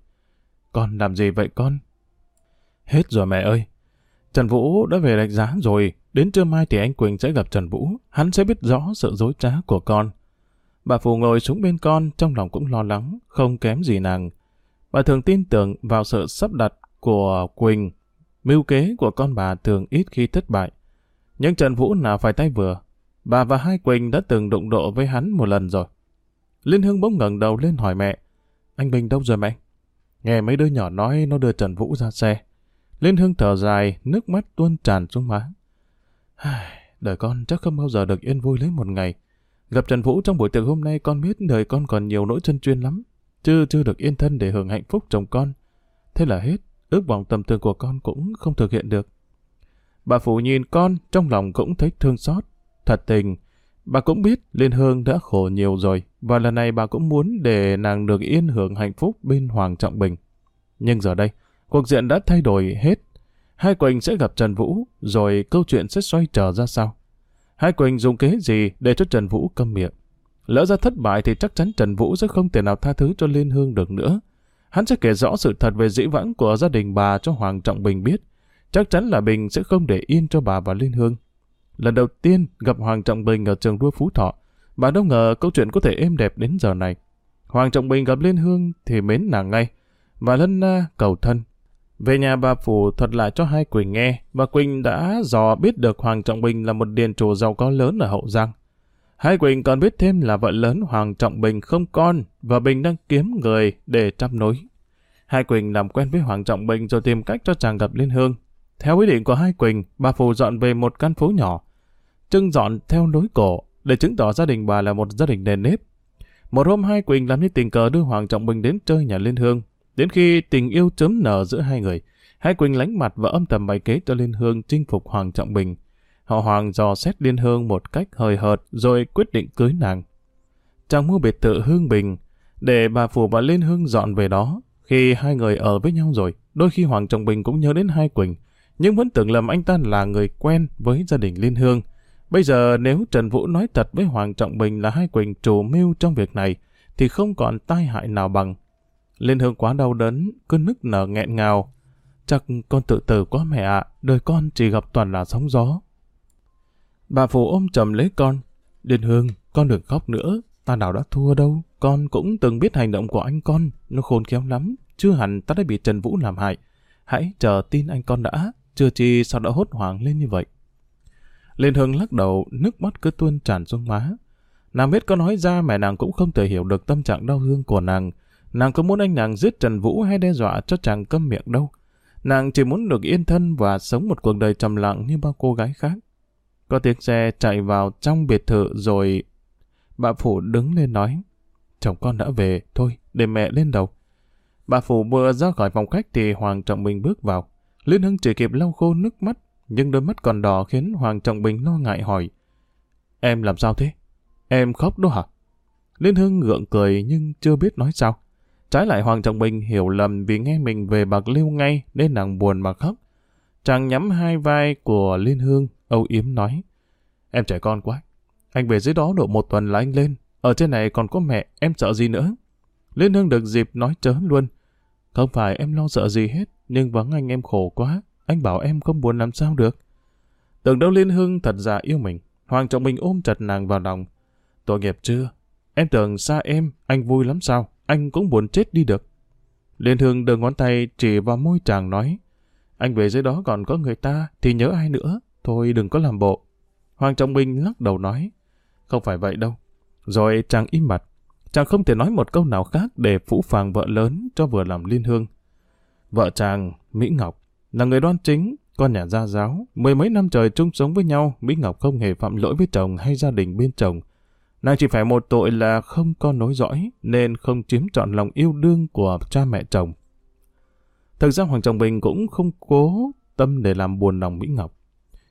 Con làm gì vậy con? Hết rồi mẹ ơi. Trần Vũ đã về đánh giá rồi, đến trưa mai thì anh Quỳnh sẽ gặp Trần Vũ, hắn sẽ biết rõ sự dối trá của con. Bà Phù ngồi xuống bên con, trong lòng cũng lo lắng, không kém gì nàng. Bà thường tin tưởng vào sự sắp đặt của Quỳnh. Mưu kế của con bà thường ít khi thất bại. Nhưng Trần Vũ nào phải tay vừa. Bà và hai Quỳnh đã từng đụng độ với hắn một lần rồi. Liên Hương bỗng ngẩng đầu lên hỏi mẹ. Anh Bình đâu rồi mẹ? Nghe mấy đứa nhỏ nói nó đưa Trần Vũ ra xe. Liên Hương thở dài, nước mắt tuôn tràn xuống má. Đời con chắc không bao giờ được yên vui lấy một ngày. Gặp Trần Vũ trong buổi tiệc hôm nay con biết đời con còn nhiều nỗi chân chuyên lắm. Chứ chưa được yên thân để hưởng hạnh phúc chồng con. Thế là hết, ước vọng tầm thường của con cũng không thực hiện được. Bà Phụ nhìn con, trong lòng cũng thấy thương xót. Thật tình, bà cũng biết Liên Hương đã khổ nhiều rồi, và lần này bà cũng muốn để nàng được yên hưởng hạnh phúc bên Hoàng Trọng Bình. Nhưng giờ đây, cuộc diện đã thay đổi hết. Hai Quỳnh sẽ gặp Trần Vũ, rồi câu chuyện sẽ xoay trở ra sao? Hai Quỳnh dùng kế gì để cho Trần Vũ câm miệng? Lỡ ra thất bại thì chắc chắn Trần Vũ sẽ không thể nào tha thứ cho Liên Hương được nữa. Hắn sẽ kể rõ sự thật về dĩ vãng của gia đình bà cho Hoàng Trọng Bình biết. Chắc chắn là Bình sẽ không để yên cho bà và Liên Hương. Lần đầu tiên gặp Hoàng Trọng Bình ở trường đua Phú Thọ, bà đâu ngờ câu chuyện có thể êm đẹp đến giờ này. Hoàng Trọng Bình gặp Liên Hương thì mến nàng ngay, và lân na cầu thân. Về nhà bà Phủ thuật lại cho hai Quỳnh nghe, và Quỳnh đã dò biết được Hoàng Trọng Bình là một điền chủ giàu có lớn ở Hậu Giang. Hai Quỳnh còn biết thêm là vợ lớn Hoàng Trọng Bình không con, và Bình đang kiếm người để chăm nối. Hai Quỳnh làm quen với Hoàng Trọng Bình rồi tìm cách cho chàng gặp Liên Hương. Theo ý định của hai Quỳnh, bà Phù dọn về một căn phố nhỏ. Trưng dọn theo lối cổ để chứng tỏ gia đình bà là một gia đình nền nếp. Một hôm hai Quỳnh làm như tình cờ đưa Hoàng Trọng Bình đến chơi nhà Liên Hương. Đến khi tình yêu chấm nở giữa hai người, hai Quỳnh lánh mặt và âm thầm bày kế cho Liên Hương chinh phục Hoàng Trọng Bình. Họ Hoàng dò xét Liên Hương một cách hời hợt rồi quyết định cưới nàng. Chàng mua biệt thự Hương Bình để bà Phù và Liên Hương dọn về đó. Khi hai người ở với nhau rồi, đôi khi Hoàng Trọng Bình cũng nhớ đến hai Quỳnh nhưng vẫn tưởng lầm anh ta là người quen với gia đình Liên Hương. Bây giờ nếu Trần Vũ nói thật với Hoàng Trọng Bình là hai Quỳnh chủ mưu trong việc này, thì không còn tai hại nào bằng. Liên Hương quá đau đớn, cứ nức nở nghẹn ngào. Chắc con tự tử quá mẹ ạ, đời con chỉ gặp toàn là sóng gió. Bà Phụ ôm chầm lấy con. Liên Hương, con đừng khóc nữa, ta nào đã thua đâu. Con cũng từng biết hành động của anh con, nó khôn khéo lắm, chưa hẳn ta đã bị Trần Vũ làm hại. Hãy chờ tin anh con đã chưa chi sao đã hốt hoảng lên như vậy. Liên Hương lắc đầu, nước mắt cứ tuôn tràn xuống má. Nàng biết có nói ra mẹ nàng cũng không thể hiểu được tâm trạng đau thương của nàng. Nàng có muốn anh nàng giết Trần Vũ hay đe dọa cho chàng câm miệng đâu. Nàng chỉ muốn được yên thân và sống một cuộc đời trầm lặng như bao cô gái khác. Có tiếng xe chạy vào trong biệt thự rồi bà Phủ đứng lên nói Chồng con đã về, thôi, để mẹ lên đầu. Bà Phủ vừa ra khỏi phòng khách thì Hoàng Trọng Minh bước vào. Liên Hưng chỉ kịp lau khô nước mắt, nhưng đôi mắt còn đỏ khiến Hoàng Trọng Bình lo ngại hỏi. Em làm sao thế? Em khóc đó hả? Liên Hưng gượng cười nhưng chưa biết nói sao. Trái lại Hoàng Trọng Bình hiểu lầm vì nghe mình về Bạc Liêu ngay nên nàng buồn mà khóc. Chàng nhắm hai vai của Liên Hương, âu yếm nói. Em trẻ con quá. Anh về dưới đó độ một tuần là anh lên. Ở trên này còn có mẹ, em sợ gì nữa? Liên Hương được dịp nói chớ luôn. Không phải em lo sợ gì hết, nhưng vắng anh em khổ quá. Anh bảo em không buồn làm sao được. Tưởng đâu Liên Hương thật giả yêu mình. Hoàng Trọng Bình ôm chặt nàng vào lòng. Tội nghiệp chưa? Em tưởng xa em, anh vui lắm sao? Anh cũng buồn chết đi được. Liên Hương đưa ngón tay chỉ vào môi chàng nói. Anh về dưới đó còn có người ta, thì nhớ ai nữa. Thôi đừng có làm bộ. Hoàng Trọng Bình lắc đầu nói. Không phải vậy đâu. Rồi chàng im mặt. Chàng không thể nói một câu nào khác để phũ phàng vợ lớn cho vừa làm liên hương. Vợ chàng, Mỹ Ngọc, là người đoan chính, con nhà gia giáo. Mười mấy năm trời chung sống với nhau, Mỹ Ngọc không hề phạm lỗi với chồng hay gia đình bên chồng. Nàng chỉ phải một tội là không con nối dõi, nên không chiếm trọn lòng yêu đương của cha mẹ chồng. Thực ra Hoàng Trọng Bình cũng không cố tâm để làm buồn lòng Mỹ Ngọc.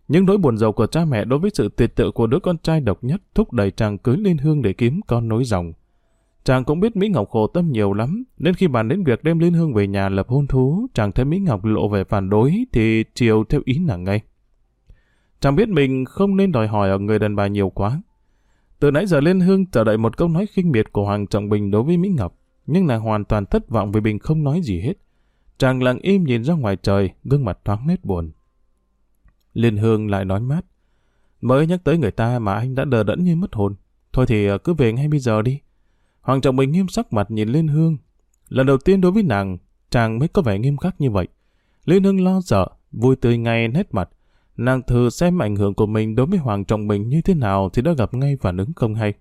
những nỗi buồn giàu của cha mẹ đối với sự tuyệt tự của đứa con trai độc nhất thúc đẩy chàng cưới lên hương để kiếm con nối dòng. Chàng cũng biết Mỹ Ngọc khổ tâm nhiều lắm, nên khi bàn đến việc đem Liên Hương về nhà lập hôn thú, chàng thấy Mỹ Ngọc lộ về phản đối thì chiều theo ý nàng ngay. Chàng biết mình không nên đòi hỏi ở người đàn bà nhiều quá. Từ nãy giờ Liên Hương chờ đợi một câu nói khinh miệt của Hoàng Trọng Bình đối với Mỹ Ngọc, nhưng nàng hoàn toàn thất vọng vì Bình không nói gì hết. Chàng lặng im nhìn ra ngoài trời, gương mặt thoáng nét buồn. Liên Hương lại nói mát. Mới nhắc tới người ta mà anh đã đờ đẫn như mất hồn. Thôi thì ờ, cứ về ngay bây giờ đi. Hoàng Trọng Bình nghiêm sắc mặt nhìn Liên Hương. Lần đầu tiên đối với nàng, chàng mới có vẻ nghiêm khắc như vậy. Liên Hương lo sợ, vui tươi ngay nét mặt. Nàng thử xem ảnh hưởng của mình đối với Hoàng Trọng Bình như thế nào thì đã gặp ngay phản ứng không hay.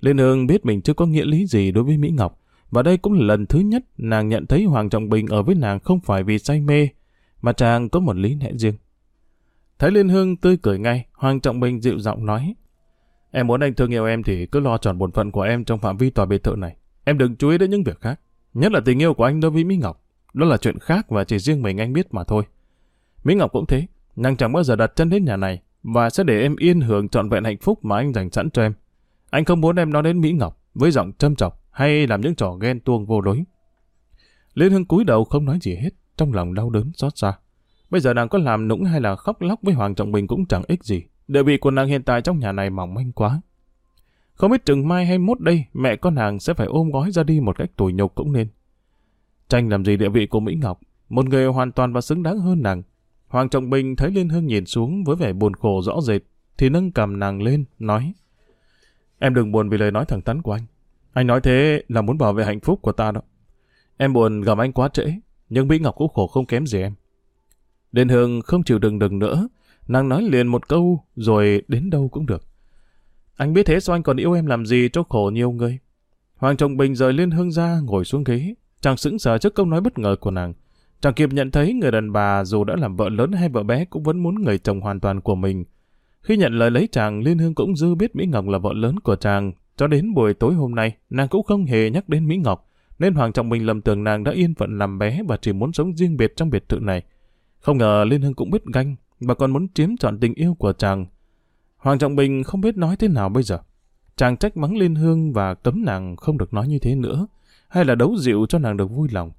Liên Hương biết mình chưa có nghĩa lý gì đối với Mỹ Ngọc, và đây cũng là lần thứ nhất nàng nhận thấy Hoàng Trọng Bình ở với nàng không phải vì say mê, mà chàng có một lý lẽ riêng. Thấy Liên Hương tươi cười ngay, Hoàng Trọng Bình dịu giọng nói. Em muốn anh thương yêu em thì cứ lo tròn bổn phận của em trong phạm vi tòa biệt thự này. Em đừng chú ý đến những việc khác. Nhất là tình yêu của anh đối với Mỹ Ngọc. Đó là chuyện khác và chỉ riêng mình anh biết mà thôi. Mỹ Ngọc cũng thế. Nàng chẳng bao giờ đặt chân đến nhà này và sẽ để em yên hưởng trọn vẹn hạnh phúc mà anh dành sẵn cho em. Anh không muốn em nói đến Mỹ Ngọc với giọng châm chọc hay làm những trò ghen tuông vô lối. Liên Hương cúi đầu không nói gì hết, trong lòng đau đớn xót xa. Bây giờ nàng có làm nũng hay là khóc lóc với Hoàng Trọng Bình cũng chẳng ích gì. Địa vị của nàng hiện tại trong nhà này mỏng manh quá. Không biết chừng mai hay mốt đây, mẹ con nàng sẽ phải ôm gói ra đi một cách tủi nhục cũng nên. Tranh làm gì địa vị của Mỹ Ngọc, một người hoàn toàn và xứng đáng hơn nàng. Hoàng Trọng Bình thấy Liên Hương nhìn xuống với vẻ buồn khổ rõ rệt, thì nâng cầm nàng lên, nói Em đừng buồn vì lời nói thẳng thắn của anh. Anh nói thế là muốn bảo vệ hạnh phúc của ta đó. Em buồn gặp anh quá trễ, nhưng Mỹ Ngọc cũng khổ không kém gì em. Liên Hương không chịu đựng đừng nữa, nàng nói liền một câu rồi đến đâu cũng được. Anh biết thế sao anh còn yêu em làm gì cho khổ nhiều người. Hoàng Trọng Bình rời Liên Hương ra ngồi xuống ghế, chàng sững sờ trước câu nói bất ngờ của nàng. Chàng kịp nhận thấy người đàn bà dù đã làm vợ lớn hay vợ bé cũng vẫn muốn người chồng hoàn toàn của mình. Khi nhận lời lấy chàng, Liên Hương cũng dư biết Mỹ Ngọc là vợ lớn của chàng. Cho đến buổi tối hôm nay, nàng cũng không hề nhắc đến Mỹ Ngọc, nên Hoàng Trọng Bình lầm tưởng nàng đã yên phận làm bé và chỉ muốn sống riêng biệt trong biệt thự này. Không ngờ Liên Hương cũng biết ganh và còn muốn chiếm trọn tình yêu của chàng. Hoàng Trọng Bình không biết nói thế nào bây giờ. Chàng trách mắng Liên Hương và cấm nàng không được nói như thế nữa, hay là đấu dịu cho nàng được vui lòng.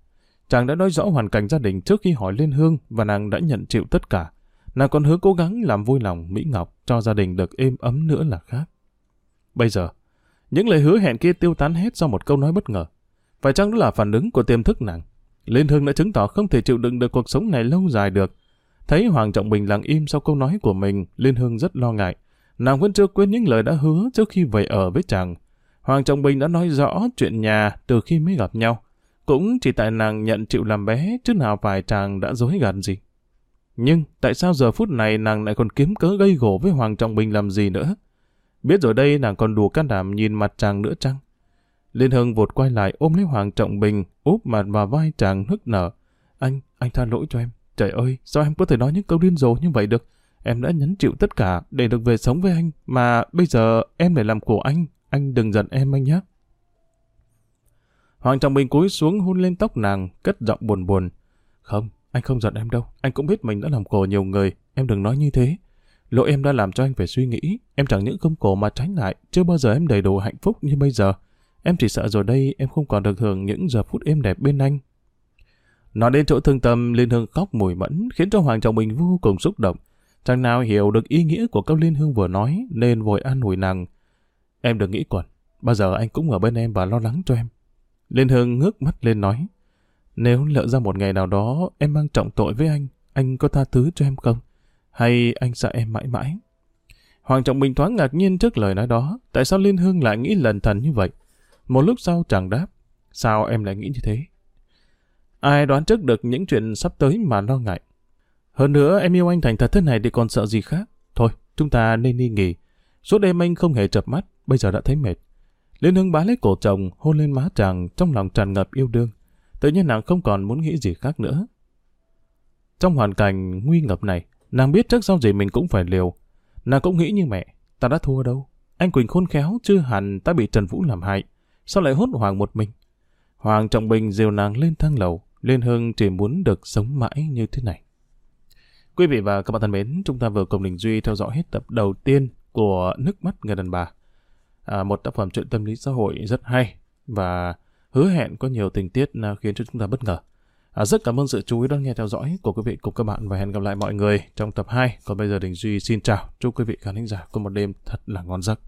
Chàng đã nói rõ hoàn cảnh gia đình trước khi hỏi Liên Hương và nàng đã nhận chịu tất cả. Nàng còn hứa cố gắng làm vui lòng Mỹ Ngọc cho gia đình được êm ấm nữa là khác. Bây giờ, những lời hứa hẹn kia tiêu tán hết do một câu nói bất ngờ. Phải chăng đó là phản ứng của tiềm thức nàng? Liên Hương đã chứng tỏ không thể chịu đựng được cuộc sống này lâu dài được. Thấy Hoàng Trọng Bình lặng im sau câu nói của mình, Liên Hương rất lo ngại. Nàng vẫn chưa quên những lời đã hứa trước khi về ở với chàng. Hoàng Trọng Bình đã nói rõ chuyện nhà từ khi mới gặp nhau. Cũng chỉ tại nàng nhận chịu làm bé, chứ nào phải chàng đã dối gạt gì. Nhưng tại sao giờ phút này nàng lại còn kiếm cớ gây gổ với Hoàng Trọng Bình làm gì nữa? Biết rồi đây nàng còn đủ can đảm nhìn mặt chàng nữa chăng? Liên hương vụt quay lại ôm lấy Hoàng Trọng Bình, úp mặt vào vai chàng nức nở. Anh, anh tha lỗi cho em. Trời ơi, sao em có thể nói những câu điên rồ như vậy được? Em đã nhấn chịu tất cả để được về sống với anh, mà bây giờ em lại làm của anh. Anh đừng giận em anh nhé. Hoàng Trọng Bình cúi xuống hôn lên tóc nàng, cất giọng buồn buồn. Không, anh không giận em đâu. Anh cũng biết mình đã làm cổ nhiều người. Em đừng nói như thế. Lỗi em đã làm cho anh phải suy nghĩ. Em chẳng những không cổ mà tránh lại. Chưa bao giờ em đầy đủ hạnh phúc như bây giờ. Em chỉ sợ rồi đây em không còn được hưởng những giờ phút êm đẹp bên anh. Nói đến chỗ thương tâm, Liên Hương khóc mùi mẫn, khiến cho Hoàng Trọng Bình vô cùng xúc động. Chẳng nào hiểu được ý nghĩa của câu Liên Hương vừa nói, nên vội an ủi nàng. Em đừng nghĩ quẩn, bao giờ anh cũng ở bên em và lo lắng cho em. Liên Hương ngước mắt lên nói, nếu lỡ ra một ngày nào đó em mang trọng tội với anh, anh có tha thứ cho em không? Hay anh sợ em mãi mãi? Hoàng Trọng Bình thoáng ngạc nhiên trước lời nói đó, tại sao Liên Hương lại nghĩ lần thần như vậy? Một lúc sau chàng đáp, sao em lại nghĩ như thế? Ai đoán trước được những chuyện sắp tới mà lo ngại. Hơn nữa em yêu anh thành thật thế này thì còn sợ gì khác. Thôi, chúng ta nên đi nghỉ. Suốt đêm anh không hề chập mắt, bây giờ đã thấy mệt. Liên Hương bá lấy cổ chồng, hôn lên má chàng trong lòng tràn ngập yêu đương. Tự nhiên nàng không còn muốn nghĩ gì khác nữa. Trong hoàn cảnh nguy ngập này, nàng biết trước sau gì mình cũng phải liều. Nàng cũng nghĩ như mẹ, ta đã thua đâu. Anh Quỳnh khôn khéo, chưa hẳn ta bị Trần Vũ làm hại. Sao lại hốt Hoàng một mình? Hoàng Trọng Bình dìu nàng lên thang lầu, Liên Hương chỉ muốn được sống mãi như thế này. Quý vị và các bạn thân mến, chúng ta vừa cùng Đình Duy theo dõi hết tập đầu tiên của Nước mắt người đàn bà. À, một tác phẩm truyện tâm lý xã hội rất hay và hứa hẹn có nhiều tình tiết à, khiến cho chúng ta bất ngờ. À, rất cảm ơn sự chú ý đón nghe theo dõi của quý vị cùng các bạn và hẹn gặp lại mọi người trong tập 2. Còn bây giờ Đình Duy xin chào. Chúc quý vị khán giả có một đêm thật là ngon giấc.